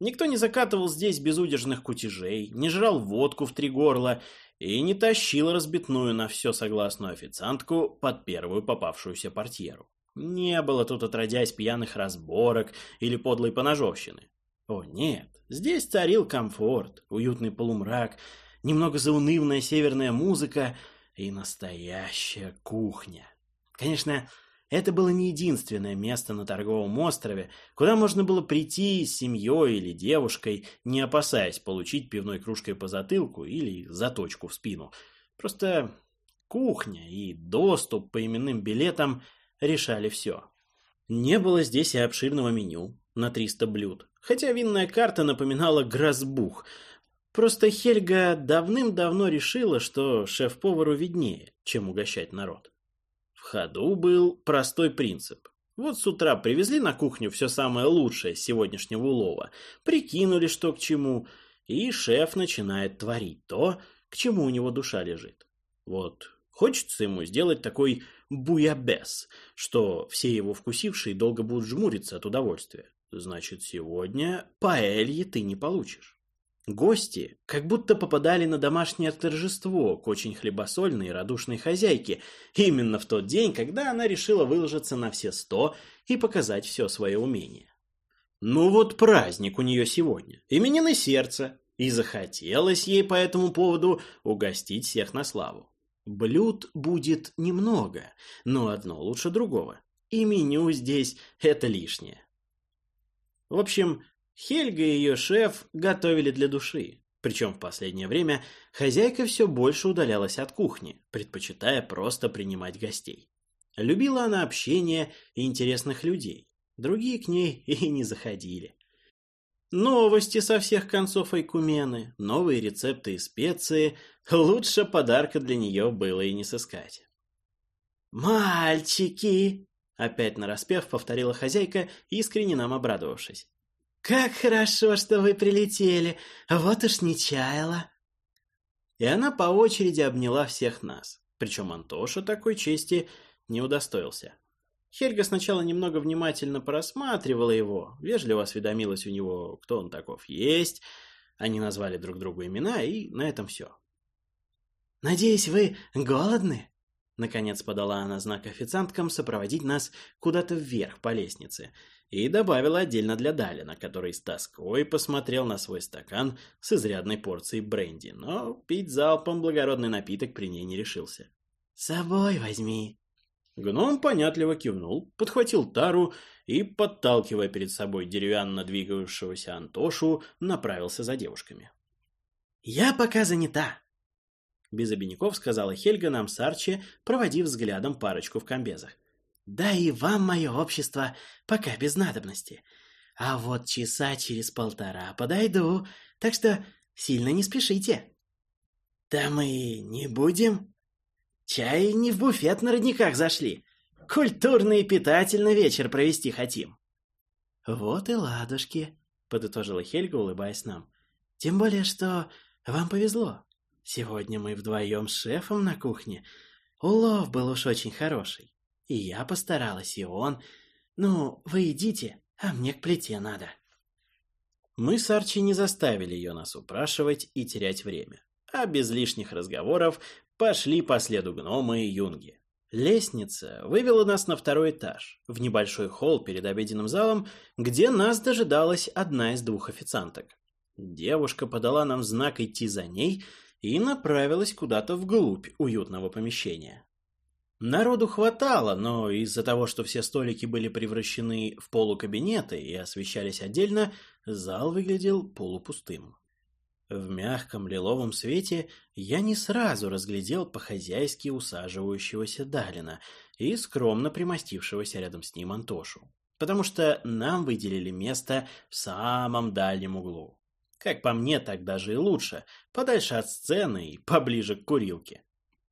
Никто не закатывал здесь безудержных кутежей, не жрал водку в три горла и не тащил разбитную на все согласную официантку под первую попавшуюся портьеру. Не было тут отродясь пьяных разборок или подлой поножовщины. О нет, здесь царил комфорт, уютный полумрак, немного заунывная северная музыка и настоящая кухня. Конечно, это было не единственное место на торговом острове, куда можно было прийти с семьей или девушкой, не опасаясь получить пивной кружкой по затылку или заточку в спину. Просто кухня и доступ по именным билетам решали все. Не было здесь и обширного меню на 300 блюд, хотя винная карта напоминала грозбух. Просто Хельга давным-давно решила, что шеф-повару виднее, чем угощать народ. В ходу был простой принцип. Вот с утра привезли на кухню все самое лучшее сегодняшнего улова, прикинули, что к чему, и шеф начинает творить то, к чему у него душа лежит. Вот хочется ему сделать такой буябес, что все его вкусившие долго будут жмуриться от удовольствия. Значит, сегодня паэльи ты не получишь. Гости как будто попадали на домашнее торжество к очень хлебосольной и радушной хозяйке, именно в тот день, когда она решила выложиться на все сто и показать все свое умение. Ну вот праздник у нее сегодня, именины сердца, и захотелось ей по этому поводу угостить всех на славу. Блюд будет немного, но одно лучше другого, и меню здесь это лишнее. В общем, Хельга и ее шеф готовили для души. Причем в последнее время хозяйка все больше удалялась от кухни, предпочитая просто принимать гостей. Любила она общение и интересных людей. Другие к ней и не заходили. Новости со всех концов Айкумены, новые рецепты и специи. Лучше подарка для нее было и не сыскать. «Мальчики!» — опять нараспев повторила хозяйка, искренне нам обрадовавшись. «Как хорошо, что вы прилетели! Вот уж не чаяла!» И она по очереди обняла всех нас. Причем Антоша такой чести не удостоился. Хельга сначала немного внимательно просматривала его, вежливо осведомилась у него, кто он таков есть. Они назвали друг другу имена, и на этом все. «Надеюсь, вы голодны?» Наконец подала она знак официанткам сопроводить нас куда-то вверх по лестнице и добавила отдельно для Далина, который с тоской посмотрел на свой стакан с изрядной порцией бренди, но пить залпом благородный напиток при ней не решился. «С собой возьми», Гном понятливо кивнул, подхватил тару и, подталкивая перед собой деревянно двигавшегося Антошу, направился за девушками. «Я пока занята!» Без обиняков сказала Хельга нам с Арчи, проводив взглядом парочку в комбезах. «Да и вам мое общество пока без надобности. А вот часа через полтора подойду, так что сильно не спешите». «Да мы не будем?» Чай не в буфет на родниках зашли. Культурный и питательный вечер провести хотим. Вот и ладушки, подытожила Хельга, улыбаясь нам. Тем более, что вам повезло. Сегодня мы вдвоем с шефом на кухне. Улов был уж очень хороший. И я постаралась, и он. Ну, вы идите, а мне к плите надо. Мы с Арчи не заставили ее нас упрашивать и терять время а без лишних разговоров пошли по следу гнома и юнги. Лестница вывела нас на второй этаж, в небольшой холл перед обеденным залом, где нас дожидалась одна из двух официанток. Девушка подала нам знак идти за ней и направилась куда-то вглубь уютного помещения. Народу хватало, но из-за того, что все столики были превращены в полукабинеты и освещались отдельно, зал выглядел полупустым. В мягком лиловом свете я не сразу разглядел по-хозяйски усаживающегося Далина и скромно примостившегося рядом с ним Антошу, потому что нам выделили место в самом дальнем углу. Как по мне, так даже и лучше, подальше от сцены и поближе к курилке.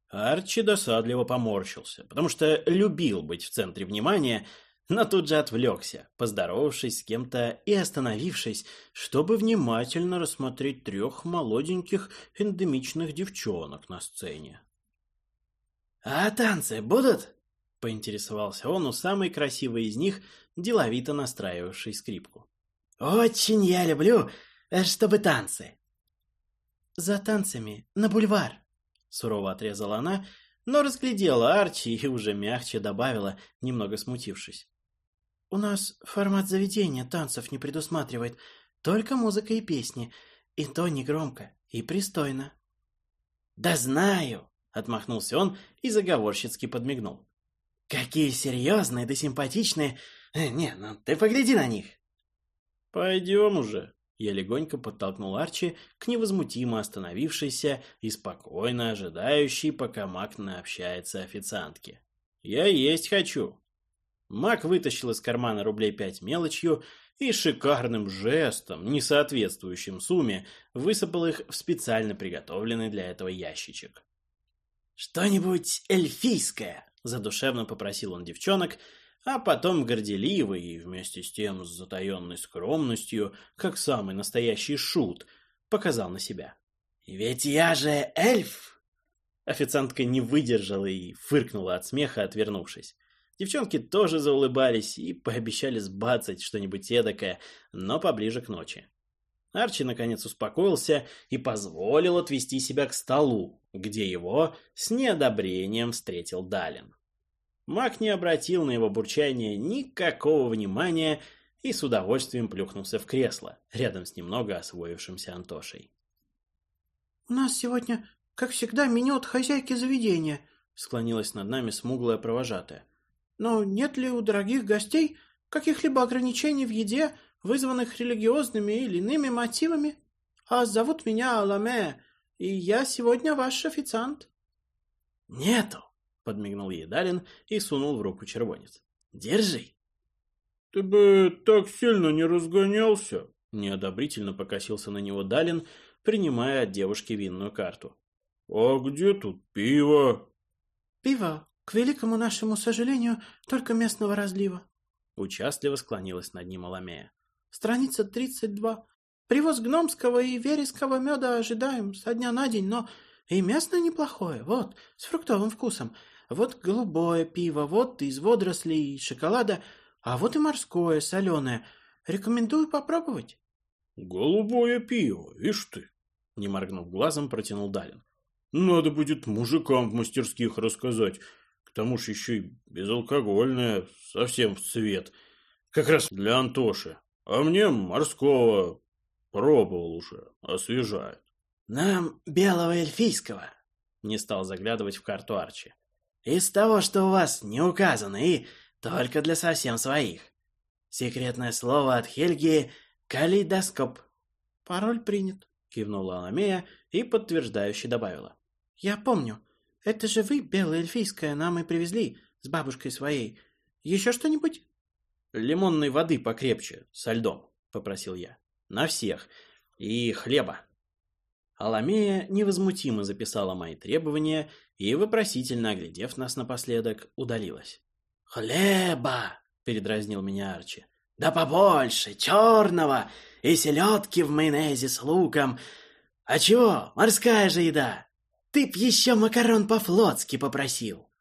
Арчи досадливо поморщился, потому что любил быть в центре внимания, но тут же отвлекся, поздоровавшись с кем-то и остановившись, чтобы внимательно рассмотреть трех молоденьких эндемичных девчонок на сцене. «А танцы будут?» — поинтересовался он у самой красивой из них, деловито настраивавшей скрипку. «Очень я люблю, чтобы танцы!» «За танцами, на бульвар!» — сурово отрезала она, но разглядела Арчи и уже мягче добавила, немного смутившись. «У нас формат заведения танцев не предусматривает, только музыка и песни, и то не громко и пристойно». «Да знаю!» — отмахнулся он и заговорщицки подмигнул. «Какие серьезные да симпатичные! Э, не, ну ты погляди на них!» «Пойдем уже!» Я легонько подтолкнул Арчи к невозмутимо остановившейся и спокойно ожидающей, пока Мак наобщается официантке. «Я есть хочу!» Мак вытащил из кармана рублей пять мелочью и шикарным жестом, не соответствующим сумме, высыпал их в специально приготовленный для этого ящичек. «Что-нибудь эльфийское!» — задушевно попросил он девчонок, а потом горделивый и вместе с тем с затаенной скромностью, как самый настоящий шут, показал на себя. «Ведь я же эльф!» Официантка не выдержала и фыркнула от смеха, отвернувшись. Девчонки тоже заулыбались и пообещали сбацать что-нибудь эдакое, но поближе к ночи. Арчи наконец успокоился и позволил отвести себя к столу, где его с неодобрением встретил Далин. Мак не обратил на его бурчание никакого внимания и с удовольствием плюхнулся в кресло, рядом с немного освоившимся Антошей. «У нас сегодня, как всегда, меню от хозяйки заведения», склонилась над нами смуглая провожатая. Но нет ли у дорогих гостей каких-либо ограничений в еде, вызванных религиозными или иными мотивами? а зовут меня Аламе, и я сегодня ваш официант». «Нету», — подмигнул ей Далин и сунул в руку червонец. «Держи». «Ты бы так сильно не разгонялся», — неодобрительно покосился на него Далин, принимая от девушки винную карту. «А где тут пиво?» «Пиво, к великому нашему сожалению, только местного разлива». Участливо склонилась над ним Аламея. «Страница 32. Привоз гномского и вереского меда ожидаем со дня на день, но и местное неплохое, вот, с фруктовым вкусом. Вот голубое пиво, вот из водорослей и шоколада, а вот и морское, соленое. Рекомендую попробовать». «Голубое пиво, ишь ты!» Не моргнув глазом, протянул Далин. «Надо будет мужикам в мастерских рассказать. К тому же еще и безалкогольное, совсем в цвет. Как раз для Антоши. А мне морского пробовал уже, освежает». «Нам белого эльфийского», — не стал заглядывать в карту Арчи. «Из того, что у вас не указано, и только для совсем своих. Секретное слово от Хельги — калейдоскоп». «Пароль принят», — кивнула Аламея и подтверждающе добавила. «Я помню. Это же вы, белое эльфийское, нам и привезли с бабушкой своей. Еще что-нибудь?» «Лимонной воды покрепче, со льдом», — попросил я. «На всех. И хлеба». Аламея невозмутимо записала мои требования и, вопросительно оглядев нас напоследок, удалилась. «Хлеба!» — передразнил меня Арчи. «Да побольше, черного, и селедки в майонезе с луком. А чего, морская же еда? Ты б еще макарон по-флотски попросил».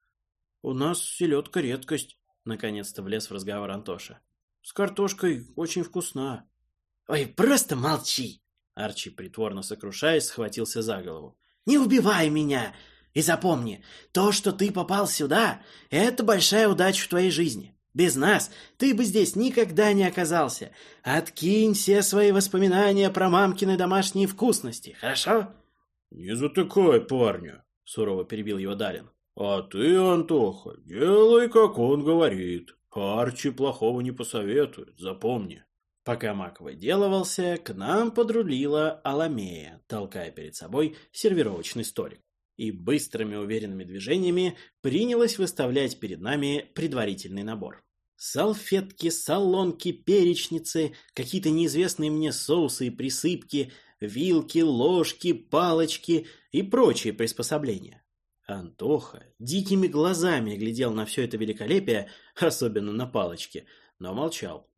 «У нас селедка редкость», — наконец-то влез в разговор Антоша. «С картошкой очень вкусна». «Ой, просто молчи!» Арчи, притворно сокрушаясь, схватился за голову. «Не убивай меня! И запомни, то, что ты попал сюда, это большая удача в твоей жизни. Без нас ты бы здесь никогда не оказался. Откинь все свои воспоминания про мамкины домашние вкусности, хорошо? Не затыкай парня, сурово перебил его Далин. А ты, Антоха, делай, как он говорит. Арчи плохого не посоветует, запомни. Пока Мак выделывался, к нам подрулила Аламея, толкая перед собой сервировочный столик и быстрыми уверенными движениями принялась выставлять перед нами предварительный набор. Салфетки, салонки, перечницы, какие-то неизвестные мне соусы и присыпки, вилки, ложки, палочки и прочие приспособления. Антоха дикими глазами глядел на все это великолепие, особенно на палочки, но молчал.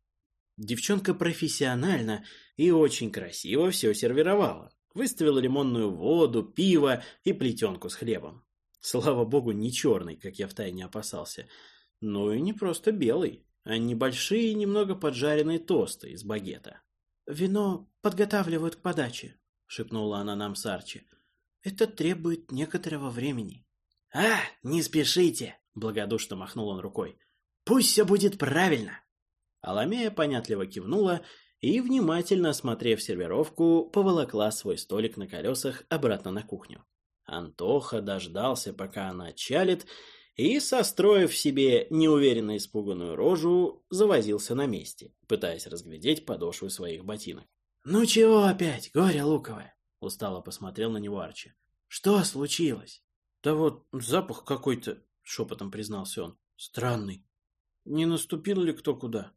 Девчонка профессионально и очень красиво все сервировала. Выставила лимонную воду, пиво и плетенку с хлебом. Слава богу, не черный, как я втайне опасался. Ну и не просто белый, а небольшие, немного поджаренные тосты из багета. «Вино подготавливают к подаче», — шепнула она нам с Арчи. «Это требует некоторого времени». «А, не спешите!» — благодушно махнул он рукой. «Пусть все будет правильно!» Аламея понятливо кивнула и, внимательно осмотрев сервировку, поволокла свой столик на колесах обратно на кухню. Антоха дождался, пока она отчалит, и, состроив себе неуверенно испуганную рожу, завозился на месте, пытаясь разглядеть подошвы своих ботинок. «Ну чего опять, горе луковое?» — устало посмотрел на него Арчи. «Что случилось?» «Да вот запах какой-то», — шепотом признался он, — «странный. Не наступил ли кто куда?»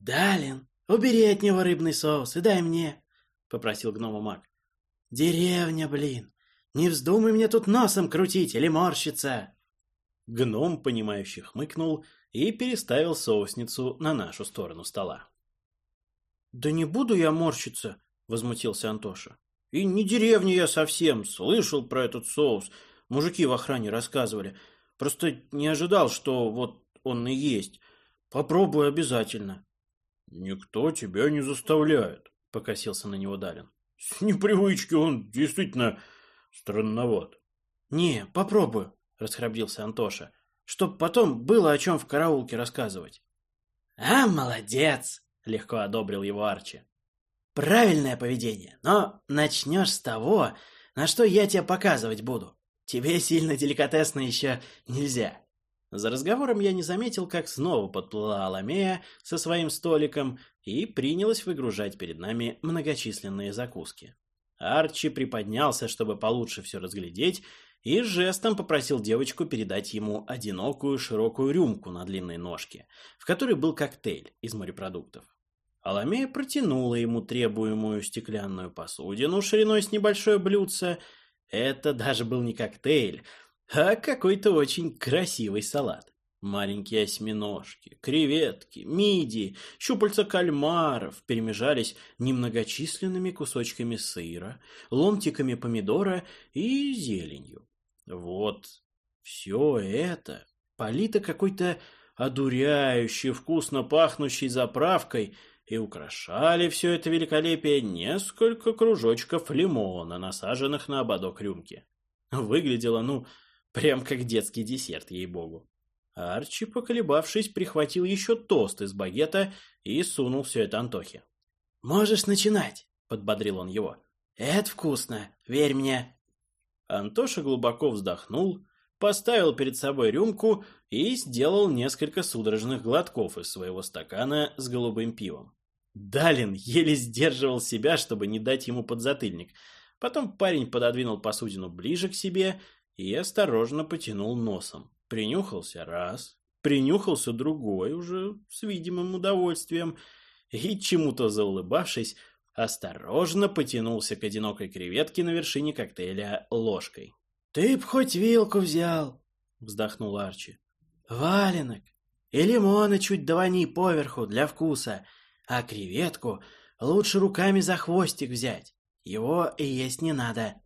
«Далин, «Убери от него рыбный соус и дай мне», — попросил гнома маг. «Деревня, блин! Не вздумай мне тут носом крутить или морщиться!» Гном, понимающий, хмыкнул и переставил соусницу на нашу сторону стола. «Да не буду я морщиться», — возмутился Антоша. «И не деревня я совсем, слышал про этот соус. Мужики в охране рассказывали. Просто не ожидал, что вот он и есть. Попробую обязательно». «Никто тебя не заставляет», — покосился на него Далин. «С непривычки он действительно странноват». «Не, попробую», — расхрабрился Антоша, «чтоб потом было о чем в караулке рассказывать». «А, молодец!» — легко одобрил его Арчи. «Правильное поведение, но начнешь с того, на что я тебе показывать буду. Тебе сильно деликатесно еще нельзя». За разговором я не заметил, как снова подплыла Аламея со своим столиком и принялась выгружать перед нами многочисленные закуски. Арчи приподнялся, чтобы получше все разглядеть, и жестом попросил девочку передать ему одинокую широкую рюмку на длинной ножке, в которой был коктейль из морепродуктов. Аламея протянула ему требуемую стеклянную посудину шириной с небольшое блюдце. Это даже был не коктейль, а какой-то очень красивый салат. Маленькие осьминожки, креветки, мидии, щупальца кальмаров перемежались немногочисленными кусочками сыра, ломтиками помидора и зеленью. Вот все это полито какой-то одуряющей, вкусно пахнущей заправкой, и украшали все это великолепие несколько кружочков лимона, насаженных на ободок рюмки. Выглядело, ну, прям как детский десерт, ей-богу. Арчи, поколебавшись, прихватил еще тост из багета и сунул все это Антохе. «Можешь начинать», — подбодрил он его. «Это вкусно, верь мне». Антоша глубоко вздохнул, поставил перед собой рюмку и сделал несколько судорожных глотков из своего стакана с голубым пивом. Далин еле сдерживал себя, чтобы не дать ему подзатыльник. Потом парень пододвинул посудину ближе к себе и осторожно потянул носом. Принюхался раз, принюхался другой, уже с видимым удовольствием, и, чему-то заулыбавшись, осторожно потянулся к одинокой креветке на вершине коктейля ложкой. «Ты б хоть вилку взял!» — вздохнул Арчи. «Валенок! И лимона чуть давани поверху для вкуса, а креветку лучше руками за хвостик взять. Его и есть не надо».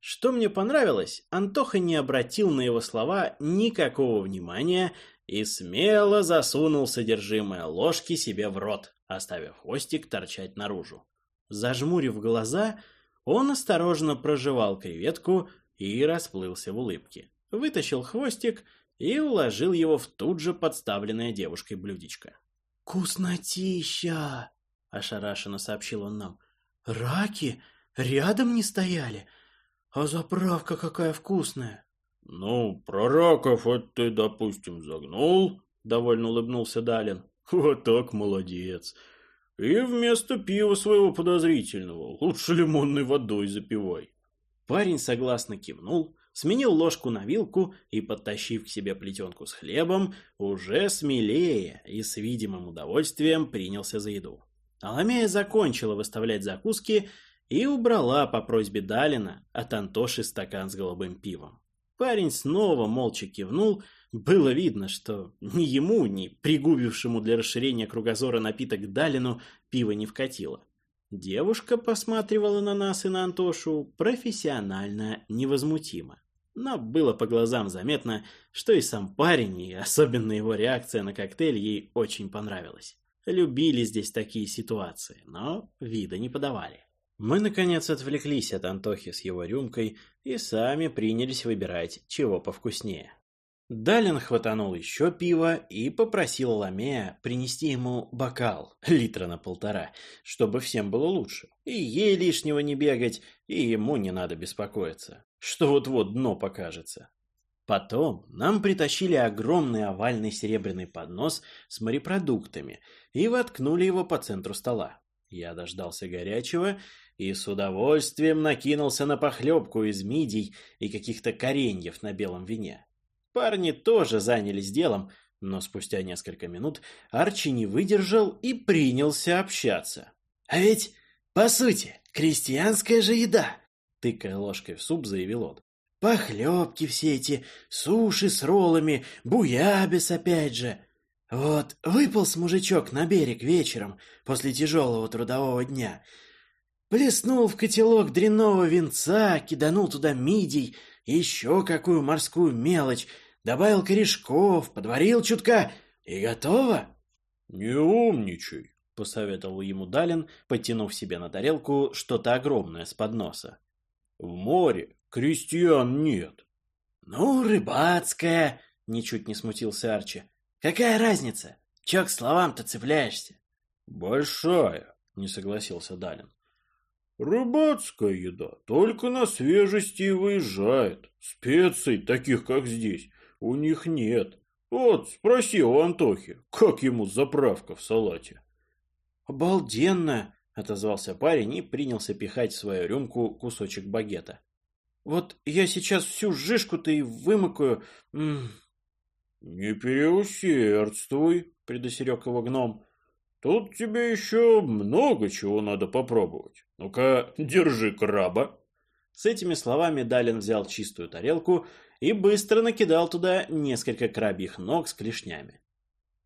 Что мне понравилось, Антоха не обратил на его слова никакого внимания и смело засунул содержимое ложки себе в рот, оставив хвостик торчать наружу. Зажмурив глаза, он осторожно прожевал креветку и расплылся в улыбке. Вытащил хвостик и уложил его в тут же подставленное девушкой блюдечко. «Вкуснотища!» — ошарашенно сообщил он нам. «Раки рядом не стояли!» А заправка какая вкусная. Ну, про раков это ты, допустим, загнул, довольно улыбнулся Далин. Вот так молодец. И вместо пива своего подозрительного лучше лимонной водой запивай. Парень согласно кивнул, сменил ложку на вилку и, подтащив к себе плетенку с хлебом, уже смелее и с видимым удовольствием принялся за еду. Аламея закончила выставлять закуски и убрала по просьбе Далина от Антоши стакан с голубым пивом. Парень снова молча кивнул, было видно, что ни ему, ни пригубившему для расширения кругозора напиток Далину пиво не вкатило. Девушка посматривала на нас и на Антошу профессионально невозмутимо. Но было по глазам заметно, что и сам парень, и особенно его реакция на коктейль ей очень понравилась. Любили здесь такие ситуации, но вида не подавали. Мы, наконец, отвлеклись от Антохи с его рюмкой и сами принялись выбирать, чего повкуснее. Далин хватанул еще пиво и попросил Ламея принести ему бокал, литра на полтора, чтобы всем было лучше. И ей лишнего не бегать, и ему не надо беспокоиться, что вот-вот дно покажется. Потом нам притащили огромный овальный серебряный поднос с морепродуктами и воткнули его по центру стола. Я дождался горячего и с удовольствием накинулся на похлебку из мидий и каких-то кореньев на белом вине. Парни тоже занялись делом, но спустя несколько минут Арчи не выдержал и принялся общаться. «А ведь, по сути, крестьянская же еда!» Тыкая ложкой в суп, заявил он. «Похлебки все эти, суши с роллами, буябис опять же. Вот выполз мужичок на берег вечером после тяжелого трудового дня — Плеснул в котелок дрянного венца, киданул туда мидий, еще какую морскую мелочь, добавил корешков, подварил чутка и готово. — Не умничай, — посоветовал ему Далин, потянув себе на тарелку что-то огромное с подноса. — В море крестьян нет. — Ну, рыбацкая, — ничуть не смутился Арчи. — Какая разница? Че к словам-то цепляешься? — Большая, — не согласился Далин. Рыбацкая еда только на свежести и выезжает. Специй, таких как здесь, у них нет. Вот, спроси у Антохи, как ему заправка в салате. Обалденно, отозвался парень и принялся пихать в свою рюмку кусочек багета. Вот я сейчас всю жишку-то и вымыкаю. М Не переусердствуй, предостерег его гном. Тут тебе еще много чего надо попробовать. Ну-ка, держи краба. С этими словами Далин взял чистую тарелку и быстро накидал туда несколько крабьих ног с клешнями.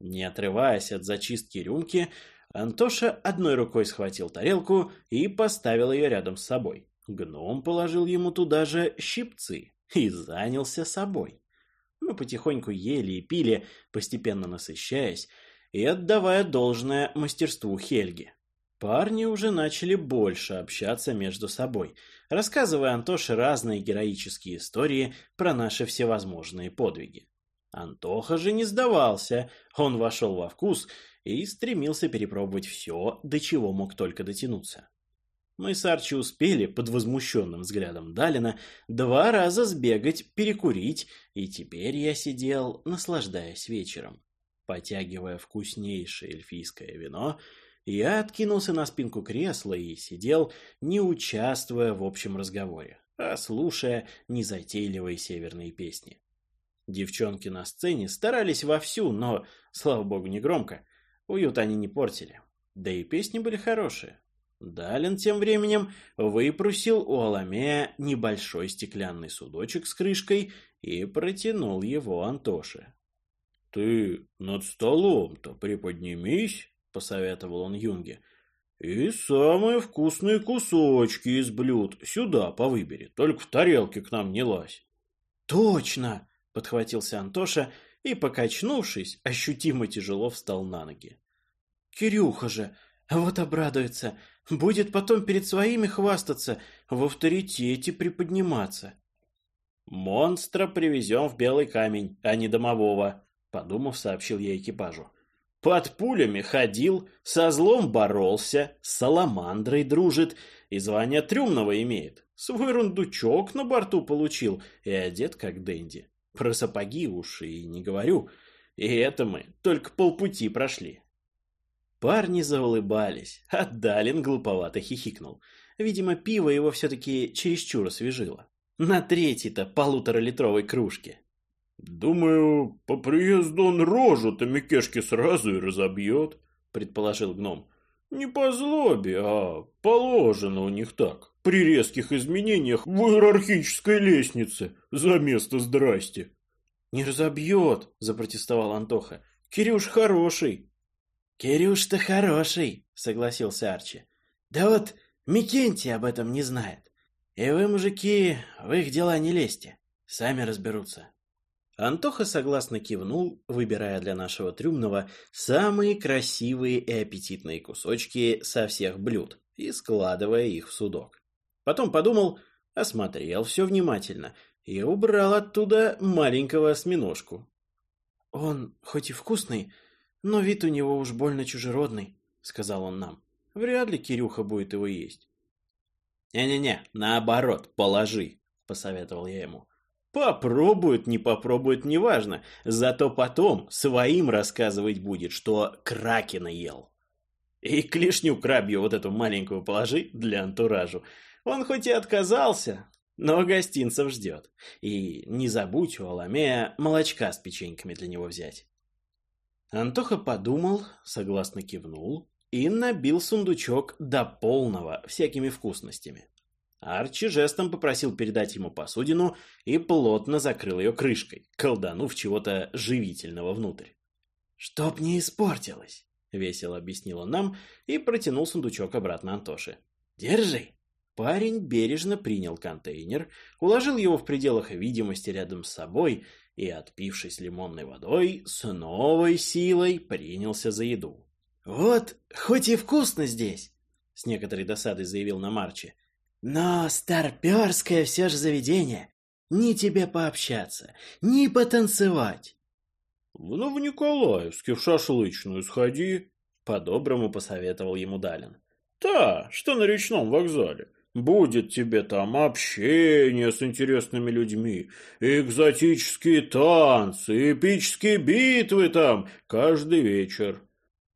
Не отрываясь от зачистки рюмки, Антоша одной рукой схватил тарелку и поставил ее рядом с собой. Гном положил ему туда же щипцы и занялся собой. Мы потихоньку ели и пили, постепенно насыщаясь и отдавая должное мастерству Хельги. Парни уже начали больше общаться между собой, рассказывая Антоше разные героические истории про наши всевозможные подвиги. Антоха же не сдавался, он вошел во вкус и стремился перепробовать все, до чего мог только дотянуться. Мы с Арчи успели, под возмущенным взглядом Далина, два раза сбегать, перекурить, и теперь я сидел, наслаждаясь вечером. Потягивая вкуснейшее эльфийское вино, я откинулся на спинку кресла и сидел, не участвуя в общем разговоре, а слушая незатейливые северные песни. Девчонки на сцене старались вовсю, но, слава богу, не громко. Уют они не портили. Да и песни были хорошие. Далин тем временем выпросил у Аламея небольшой стеклянный судочек с крышкой и протянул его Антоше. «Ты над столом-то приподнимись», — посоветовал он Юнге, — «и самые вкусные кусочки из блюд сюда повыбери, только в тарелке к нам не лазь». «Точно!» — подхватился Антоша и, покачнувшись, ощутимо тяжело встал на ноги. «Кирюха же, вот обрадуется, будет потом перед своими хвастаться, в авторитете приподниматься». «Монстра привезем в белый камень, а не домового», — подумав, сообщил я экипажу. «Под пулями ходил, со злом боролся, с саламандрой дружит и звание трюмного имеет. Свой рундучок на борту получил и одет как Дэнди. Про сапоги уж и не говорю. И это мы только полпути прошли. Парни заулыбались, а Далин глуповато хихикнул. Видимо, пиво его все-таки чересчур освежило. На третьей-то полуторалитровой кружке. «Думаю, по приезду он рожу-то Микешки сразу и разобьет», — предположил гном. «Не по злобе, а положено у них так» при резких изменениях в иерархической лестнице за место здрасте. «Не разобьет», — запротестовал Антоха. «Кирюш хороший». «Кирюш-то хороший», — согласился Арчи. «Да вот Микентий об этом не знает. И вы, мужики, в их дела не лезьте. Сами разберутся». Антоха согласно кивнул, выбирая для нашего трюмного самые красивые и аппетитные кусочки со всех блюд и складывая их в судок. Потом подумал, осмотрел все внимательно и убрал оттуда маленького осьминожку. «Он хоть и вкусный, но вид у него уж больно чужеродный», — сказал он нам. «Вряд ли Кирюха будет его есть». «Не-не-не, наоборот, положи», — посоветовал я ему. Попробует, не попробует, неважно. Зато потом своим рассказывать будет, что кракена ел. И клешню крабью вот эту маленькую положи для антуражу. Он хоть и отказался, но гостинцев ждет. И не забудь у Аламея молочка с печеньками для него взять. Антоха подумал, согласно кивнул и набил сундучок до полного всякими вкусностями. Арчи жестом попросил передать ему посудину и плотно закрыл ее крышкой, колданув чего-то живительного внутрь. «Чтоб не испортилось!» — весело объяснил он нам и протянул сундучок обратно Антоше. «Держи!» Парень бережно принял контейнер, уложил его в пределах видимости рядом с собой и, отпившись лимонной водой, с новой силой принялся за еду. «Вот, хоть и вкусно здесь!» — с некоторой досадой заявил на Марче. «Но старперское все же заведение. Ни тебе пообщаться, ни потанцевать». «Ну, в Николаевске в шашлычную сходи», — по-доброму посоветовал ему Далин. «Та, что на речном вокзале. Будет тебе там общение с интересными людьми, экзотические танцы, эпические битвы там каждый вечер.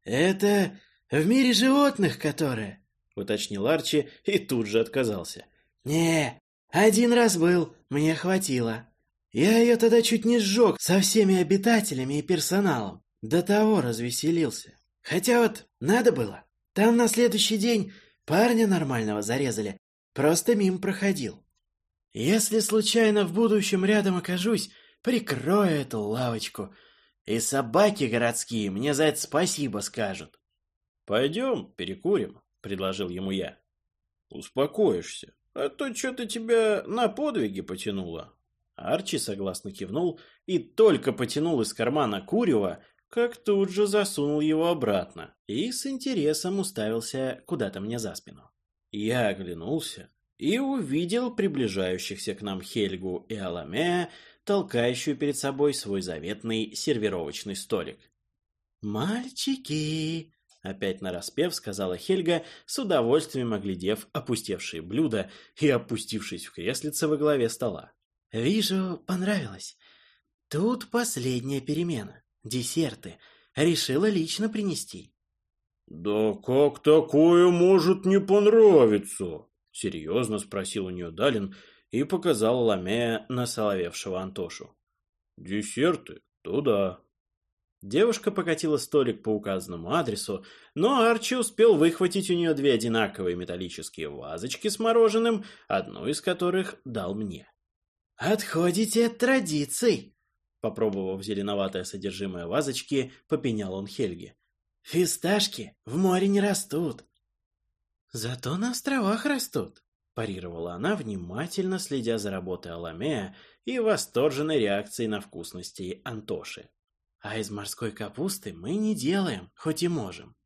Это в мире животных, которые? Уточнил Арчи и тут же отказался. «Не, один раз был, мне хватило. Я ее тогда чуть не сжег со всеми обитателями и персоналом. До того развеселился. Хотя вот надо было. Там на следующий день парня нормального зарезали. Просто мимо проходил. Если случайно в будущем рядом окажусь, прикрою эту лавочку. И собаки городские мне за это спасибо скажут. «Пойдем, перекурим», — предложил ему я. «Успокоишься, а то что-то тебя на подвиги потянуло». Арчи согласно кивнул и только потянул из кармана курева, как тут же засунул его обратно и с интересом уставился куда-то мне за спину. Я оглянулся и увидел приближающихся к нам Хельгу и Аламея, толкающую перед собой свой заветный сервировочный столик. «Мальчики!» — опять нараспев сказала Хельга, с удовольствием оглядев опустевшие блюда и опустившись в креслице во главе стола. «Вижу, понравилось. Тут последняя перемена десерты. Решила лично принести. «Да как такое может не понравиться?» — серьезно спросил у нее Далин и показал Ламея на соловевшего Антошу. «Десерты? Туда». Девушка покатила столик по указанному адресу, но Арчи успел выхватить у нее две одинаковые металлические вазочки с мороженым, одну из которых дал мне. «Отходите от традиций!» Попробовав зеленоватое содержимое вазочки, попенял он Хельге. «Фисташки в море не растут». «Зато на островах растут», – парировала она, внимательно следя за работой Аламея и восторженной реакцией на вкусности Антоши. «А из морской капусты мы не делаем, хоть и можем.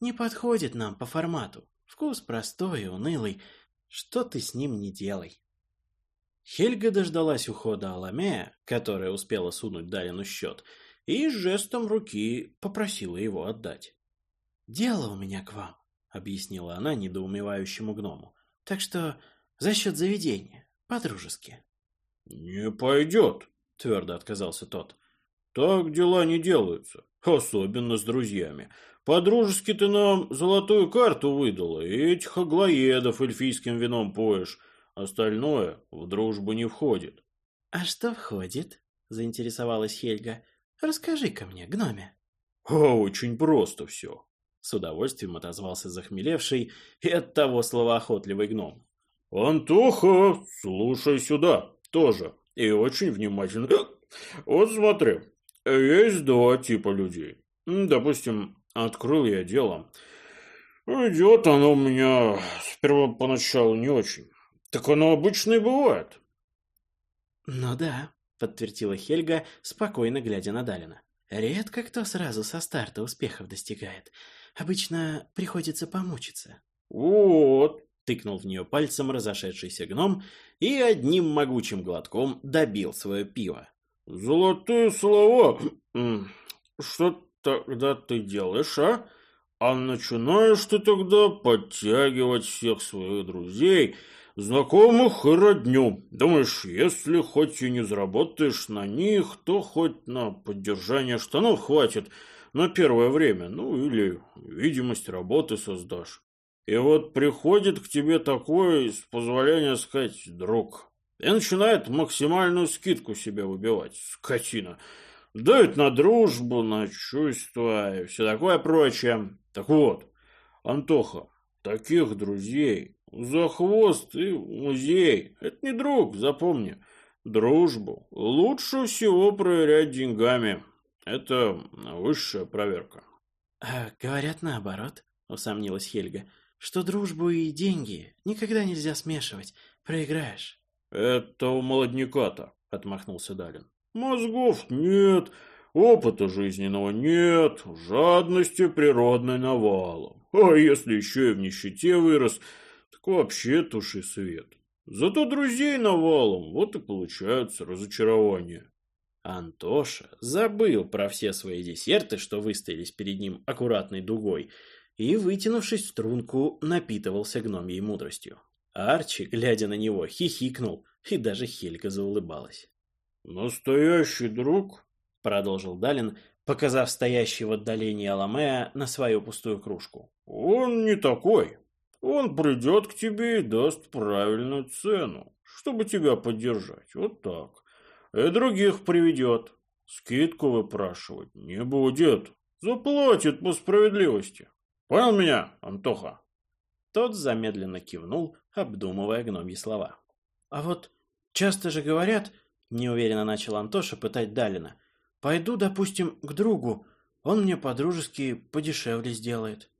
Не подходит нам по формату. Вкус простой и унылый. Что ты с ним не делай?» Хельга дождалась ухода Аламея, которая успела сунуть Дарину счет, и жестом руки попросила его отдать. «Дело у меня к вам», — объяснила она недоумевающему гному. «Так что за счет заведения, по-дружески». «Не пойдет», — твердо отказался тот. «Так дела не делаются, особенно с друзьями. По-дружески ты нам золотую карту выдала, и этих аглоедов эльфийским вином поешь». Остальное в дружбу не входит. — А что входит? — заинтересовалась Хельга. — Расскажи-ка мне, гноме. — А очень просто все. С удовольствием отозвался захмелевший и оттого словоохотливый гном. — Антоха, слушай сюда, тоже. И очень внимательно. Вот смотри, есть два типа людей. Допустим, открыл я дело. Идет оно у меня сперва поначалу не очень. Так оно обычно и бывает. Ну да, подтвердила Хельга, спокойно глядя на Далина. Редко кто сразу со старта успехов достигает. Обычно приходится помучиться. Вот, тыкнул в нее пальцем разошедшийся гном и одним могучим глотком добил свое пиво. Золотые слова. Что тогда ты делаешь, а? А начинаешь ты тогда подтягивать всех своих друзей знакомых и родню. Думаешь, если хоть и не заработаешь на них, то хоть на поддержание штанов хватит на первое время, ну или видимость работы создашь. И вот приходит к тебе такой, с позволения сказать, друг, и начинает максимальную скидку себе выбивать, скотина. Дают на дружбу, на чувства и все такое прочее. Так вот, Антоха, таких друзей за хвост и музей. Это не друг, запомни. Дружбу лучше всего проверять деньгами. Это высшая проверка. А говорят наоборот, усомнилась Хельга, что дружбу и деньги никогда нельзя смешивать. Проиграешь. Это у молодняка-то, отмахнулся Далин. Мозгов нет, опыта жизненного нет, жадности природной навалом. А если еще и в нищете вырос, Вообще туши свет. Зато друзей навалом, вот и получаются разочарования. Антоша забыл про все свои десерты, что выстоялись перед ним аккуратной дугой, и, вытянувшись в струнку, напитывался гномьей мудростью. Арчи, глядя на него, хихикнул, и даже Хельга заулыбалась. «Настоящий друг», — продолжил Далин, показав стоящий в отдалении Аламея на свою пустую кружку. «Он не такой. Он придет к тебе и даст правильную цену, чтобы тебя поддержать. Вот так. И других приведет. Скидку выпрашивать не будет. Заплатит по справедливости. Понял меня, Антоха? Тот замедленно кивнул, обдумывая гномьи слова. А вот часто же говорят, неуверенно начал Антоша пытать Далина. Пойду, допустим, к другу, он мне по-дружески подешевле сделает.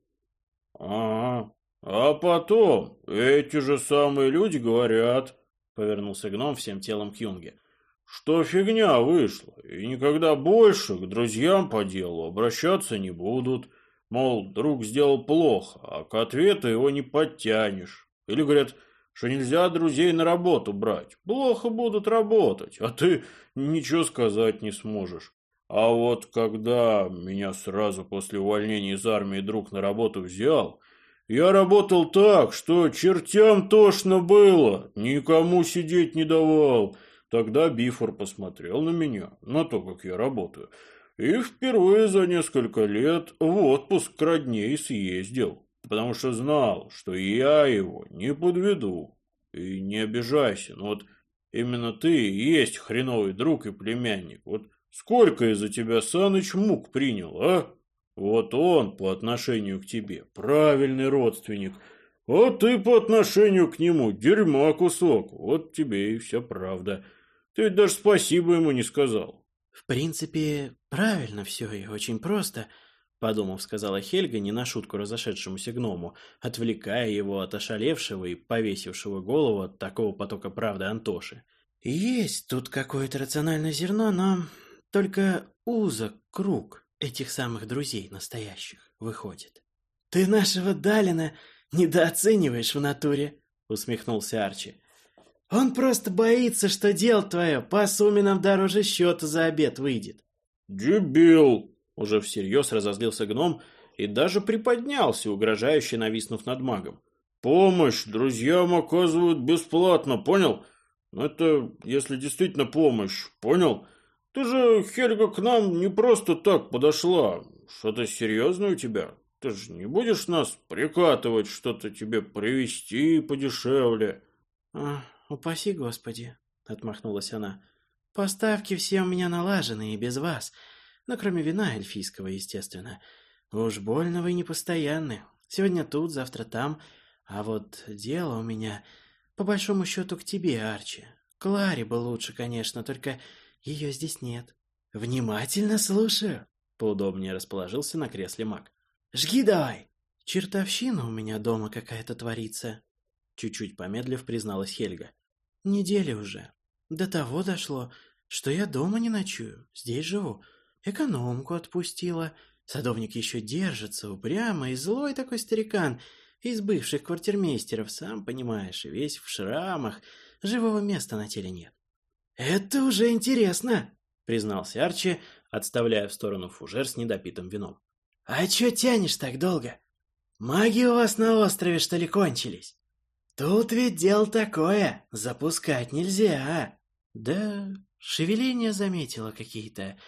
А, а потом эти же самые люди говорят, повернулся гном всем телом к Юнге, что фигня вышла, и никогда больше к друзьям по делу обращаться не будут. Мол, друг сделал плохо, а к ответу его не подтянешь. Или говорят, что нельзя друзей на работу брать. Плохо будут работать, а ты ничего сказать не сможешь. А вот когда меня сразу после увольнения из армии друг на работу взял, я работал так, что чертям тошно было, никому сидеть не давал. Тогда Бифор посмотрел на меня, на то, как я работаю, и впервые за несколько лет в отпуск к родней съездил, потому что знал, что я его не подведу. И не обижайся, но вот именно ты и есть хреновый друг и племянник. Вот сколько из-за тебя Саныч мук принял, а? Вот он по отношению к тебе правильный родственник, а ты по отношению к нему дерьма кусок. Вот тебе и вся правда. Ты ведь даже спасибо ему не сказал. В принципе, правильно все и очень просто, подумав, сказала Хельга не на шутку разошедшемуся гному, отвлекая его от ошалевшего и повесившего голову от такого потока правды Антоши. Есть тут какое-то рациональное зерно, но только узок круг этих самых друзей настоящих выходит. Ты нашего Далина недооцениваешь в натуре, усмехнулся Арчи. Он просто боится, что дело твое по сумме нам дороже счета за обед выйдет. Дебил! Уже всерьез разозлился гном и даже приподнялся, угрожающе нависнув над магом. Помощь друзьям оказывают бесплатно, понял? Но это если действительно помощь, понял? Ты же, Хельга, к нам не просто так подошла. Что-то серьезное у тебя? Ты же не будешь нас прикатывать, что-то тебе привезти подешевле? А, «Упаси, Господи!» — отмахнулась она. «Поставки все у меня налажены и без вас, но кроме вина эльфийского, естественно. Уж больно вы непостоянны. Сегодня тут, завтра там, а вот дело у меня, по большому счету, к тебе, Арчи. Кларе бы лучше, конечно, только ее здесь нет. Внимательно слушаю!» Поудобнее расположился на кресле маг. «Жги давай!» «Чертовщина у меня дома какая-то творится», — чуть-чуть помедлив призналась Хельга. Недели уже. До того дошло, что я дома не ночую, здесь живу. Экономку отпустила. Садовник еще держится, упрямо и злой такой старикан. Из бывших квартирмейстеров, сам понимаешь, весь в шрамах. Живого места на теле нет. «Это уже интересно!» — признался Арчи, отставляя в сторону фужер с недопитым вином. «А чё тянешь так долго? Маги у вас на острове, что ли, кончились?» Тут ведь дело такое, запускать нельзя. Да, шевеления заметила какие-то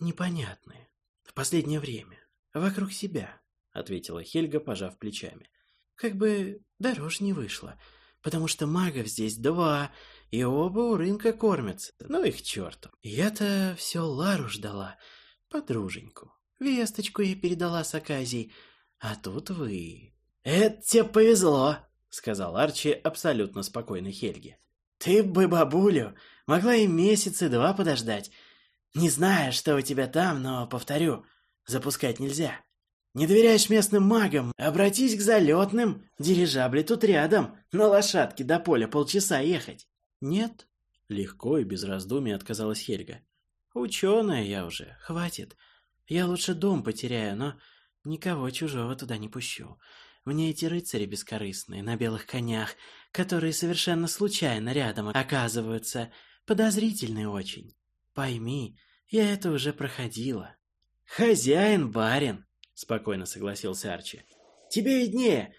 непонятные. В последнее время. Вокруг себя, ответила Хельга, пожав плечами. Как бы дороже не вышло, потому что магов здесь два, и оба у рынка кормятся. Ну их черту. Я-то все Лару ждала, подруженьку. Весточку ей передала с Аказией, а тут вы. Это тебе повезло, сказал Арчи абсолютно спокойно Хельге. «Ты бы, бабулю, могла и месяцы два подождать. Не знаю, что у тебя там, но, повторю, запускать нельзя. Не доверяешь местным магам, обратись к залетным. Дирижабли тут рядом, на лошадке до поля полчаса ехать». «Нет?» — легко и без раздумий отказалась Хельга. «Ученая я уже, хватит. Я лучше дом потеряю, но никого чужого туда не пущу. Мне эти рыцари бескорыстные на белых конях, которые совершенно случайно рядом оказываются, подозрительны очень. Пойми, я это уже проходила. Хозяин, барин, спокойно согласился Арчи. Тебе виднее.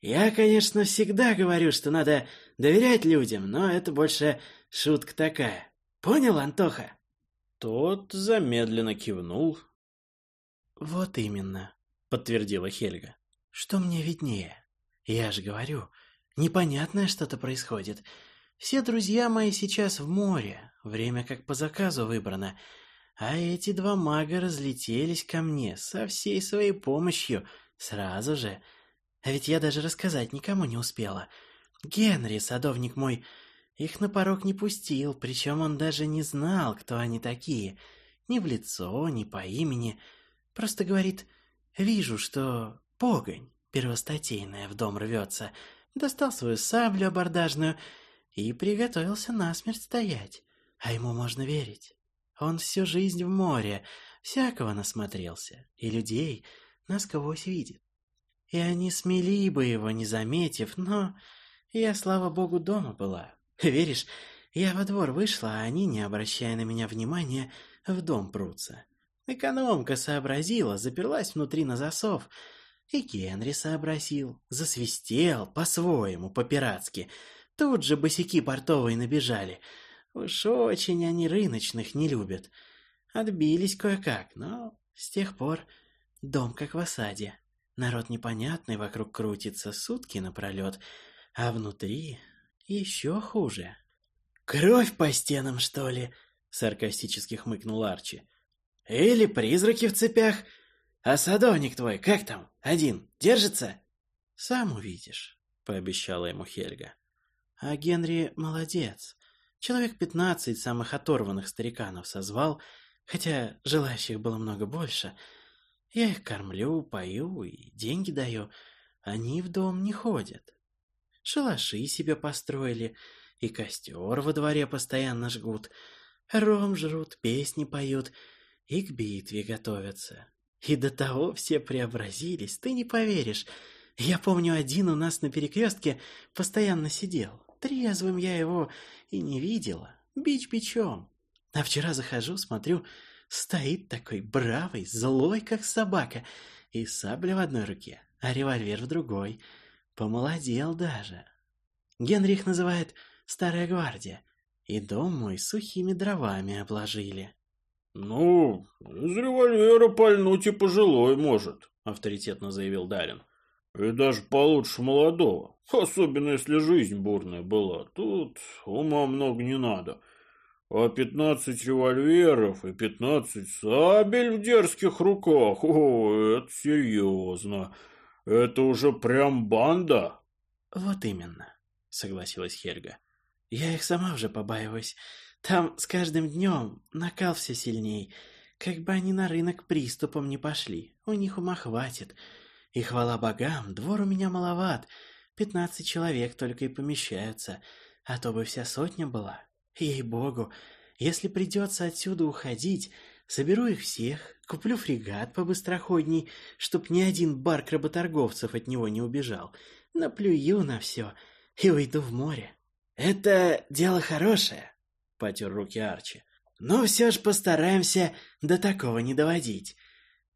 Я, конечно, всегда говорю, что надо доверять людям, но это больше шутка такая. Понял, Антоха? Тот замедленно кивнул. Вот именно, подтвердила Хельга. Что мне виднее? Я же говорю, непонятное что-то происходит. Все друзья мои сейчас в море, время как по заказу выбрано. А эти два мага разлетелись ко мне со всей своей помощью сразу же. А ведь я даже рассказать никому не успела. Генри, садовник мой, их на порог не пустил, причем он даже не знал, кто они такие. Ни в лицо, ни по имени. Просто говорит, вижу, что погонь первостатейная в дом рвется. Достал свою саблю абордажную и приготовился насмерть стоять. А ему можно верить. Он всю жизнь в море, всякого насмотрелся, и людей насквозь видит. И они смели бы его, не заметив, но я, слава богу, дома была. Веришь, я во двор вышла, а они, не обращая на меня внимания, в дом прутся. Экономка сообразила, заперлась внутри на засов, и Генри сообразил, засвистел по-своему, по-пиратски. Тут же босики портовые набежали — Уж очень они рыночных не любят. Отбились кое-как, но с тех пор дом как в осаде. Народ непонятный вокруг крутится сутки напролет, а внутри еще хуже. «Кровь по стенам, что ли?» — саркастически хмыкнул Арчи. «Или призраки в цепях? А садовник твой, как там, один, держится?» «Сам увидишь», — пообещала ему Хельга. «А Генри молодец. Человек пятнадцать самых оторванных стариканов созвал, хотя желающих было много больше. Я их кормлю, пою и деньги даю. Они в дом не ходят. Шалаши себе построили, и костер во дворе постоянно жгут. Ром жрут, песни поют и к битве готовятся. И до того все преобразились, ты не поверишь. Я помню, один у нас на перекрестке постоянно сидел. Трезвым я его и не видела. Бич бичом. А вчера захожу, смотрю, стоит такой бравый, злой, как собака, и сабля в одной руке, а револьвер в другой. Помолодел даже. Генрих называет «Старая гвардия», и дом мой сухими дровами обложили. «Ну, из револьвера пальнуть и пожилой может», — авторитетно заявил Дарин. И даже получше молодого. Особенно, если жизнь бурная была. Тут ума много не надо. А пятнадцать револьверов и пятнадцать сабель в дерзких руках. О, это серьезно. Это уже прям банда. Вот именно, согласилась Хельга. Я их сама уже побаиваюсь. Там с каждым днем накал все сильней. Как бы они на рынок приступом не пошли. У них ума хватит. И хвала богам, двор у меня маловат, пятнадцать человек только и помещаются, а то бы вся сотня была. Ей-богу, если придется отсюда уходить, соберу их всех, куплю фрегат побыстроходней, чтоб ни один барк работорговцев от него не убежал, наплюю на все и уйду в море. Это дело хорошее, потер руки Арчи. Но все ж постараемся до такого не доводить.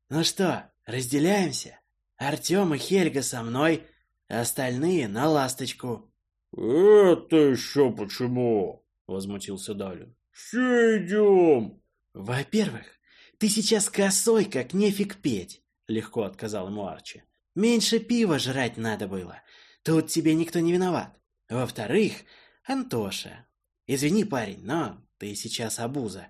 Ну что, разделяемся? Артем и Хельга со мной, остальные на ласточку. «Это еще почему?» — возмутился Далин. «Все идем!» «Во-первых, ты сейчас косой, как нефиг петь», — легко отказал ему Арчи. «Меньше пива жрать надо было. Тут тебе никто не виноват. Во-вторых, Антоша. Извини, парень, но ты сейчас обуза.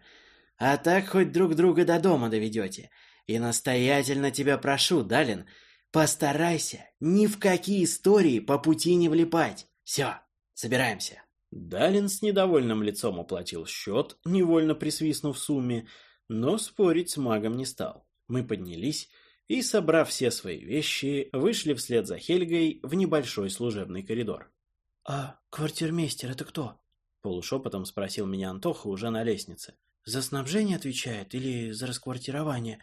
А так хоть друг друга до дома доведете. И настоятельно тебя прошу, Далин, Постарайся ни в какие истории по пути не влипать. Все, собираемся. Далин с недовольным лицом оплатил счет, невольно присвистнув сумме, но спорить с магом не стал. Мы поднялись и, собрав все свои вещи, вышли вслед за Хельгой в небольшой служебный коридор. «А квартирмейстер это кто?» Полушепотом спросил меня Антоха уже на лестнице. «За снабжение отвечает или за расквартирование?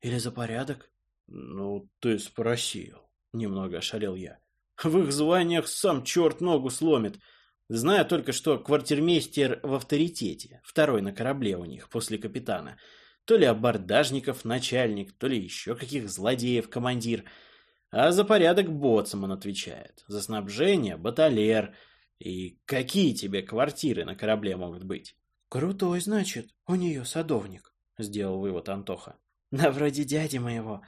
Или за порядок?» «Ну, ты спросил», — немного ошалел я. «В их званиях сам черт ногу сломит. Знаю только, что квартирмейстер в авторитете, второй на корабле у них, после капитана. То ли абордажников начальник, то ли еще каких злодеев командир. А за порядок боцман отвечает, за снабжение баталер. И какие тебе квартиры на корабле могут быть?» «Крутой, значит, у нее садовник», — сделал вывод Антоха. «Да вроде дяди моего».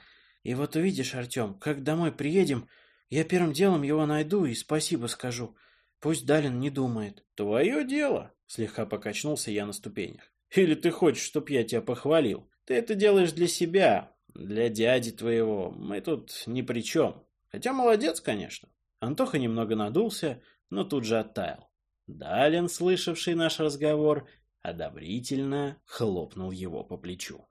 И вот увидишь, Артем, как домой приедем, Я первым делом его найду и спасибо скажу. Пусть Далин не думает. Твое дело, слегка покачнулся я на ступенях. Или ты хочешь, чтоб я тебя похвалил? Ты это делаешь для себя, для дяди твоего. Мы тут ни при чем. Хотя молодец, конечно. Антоха немного надулся, но тут же оттаял. Далин, слышавший наш разговор, одобрительно хлопнул его по плечу.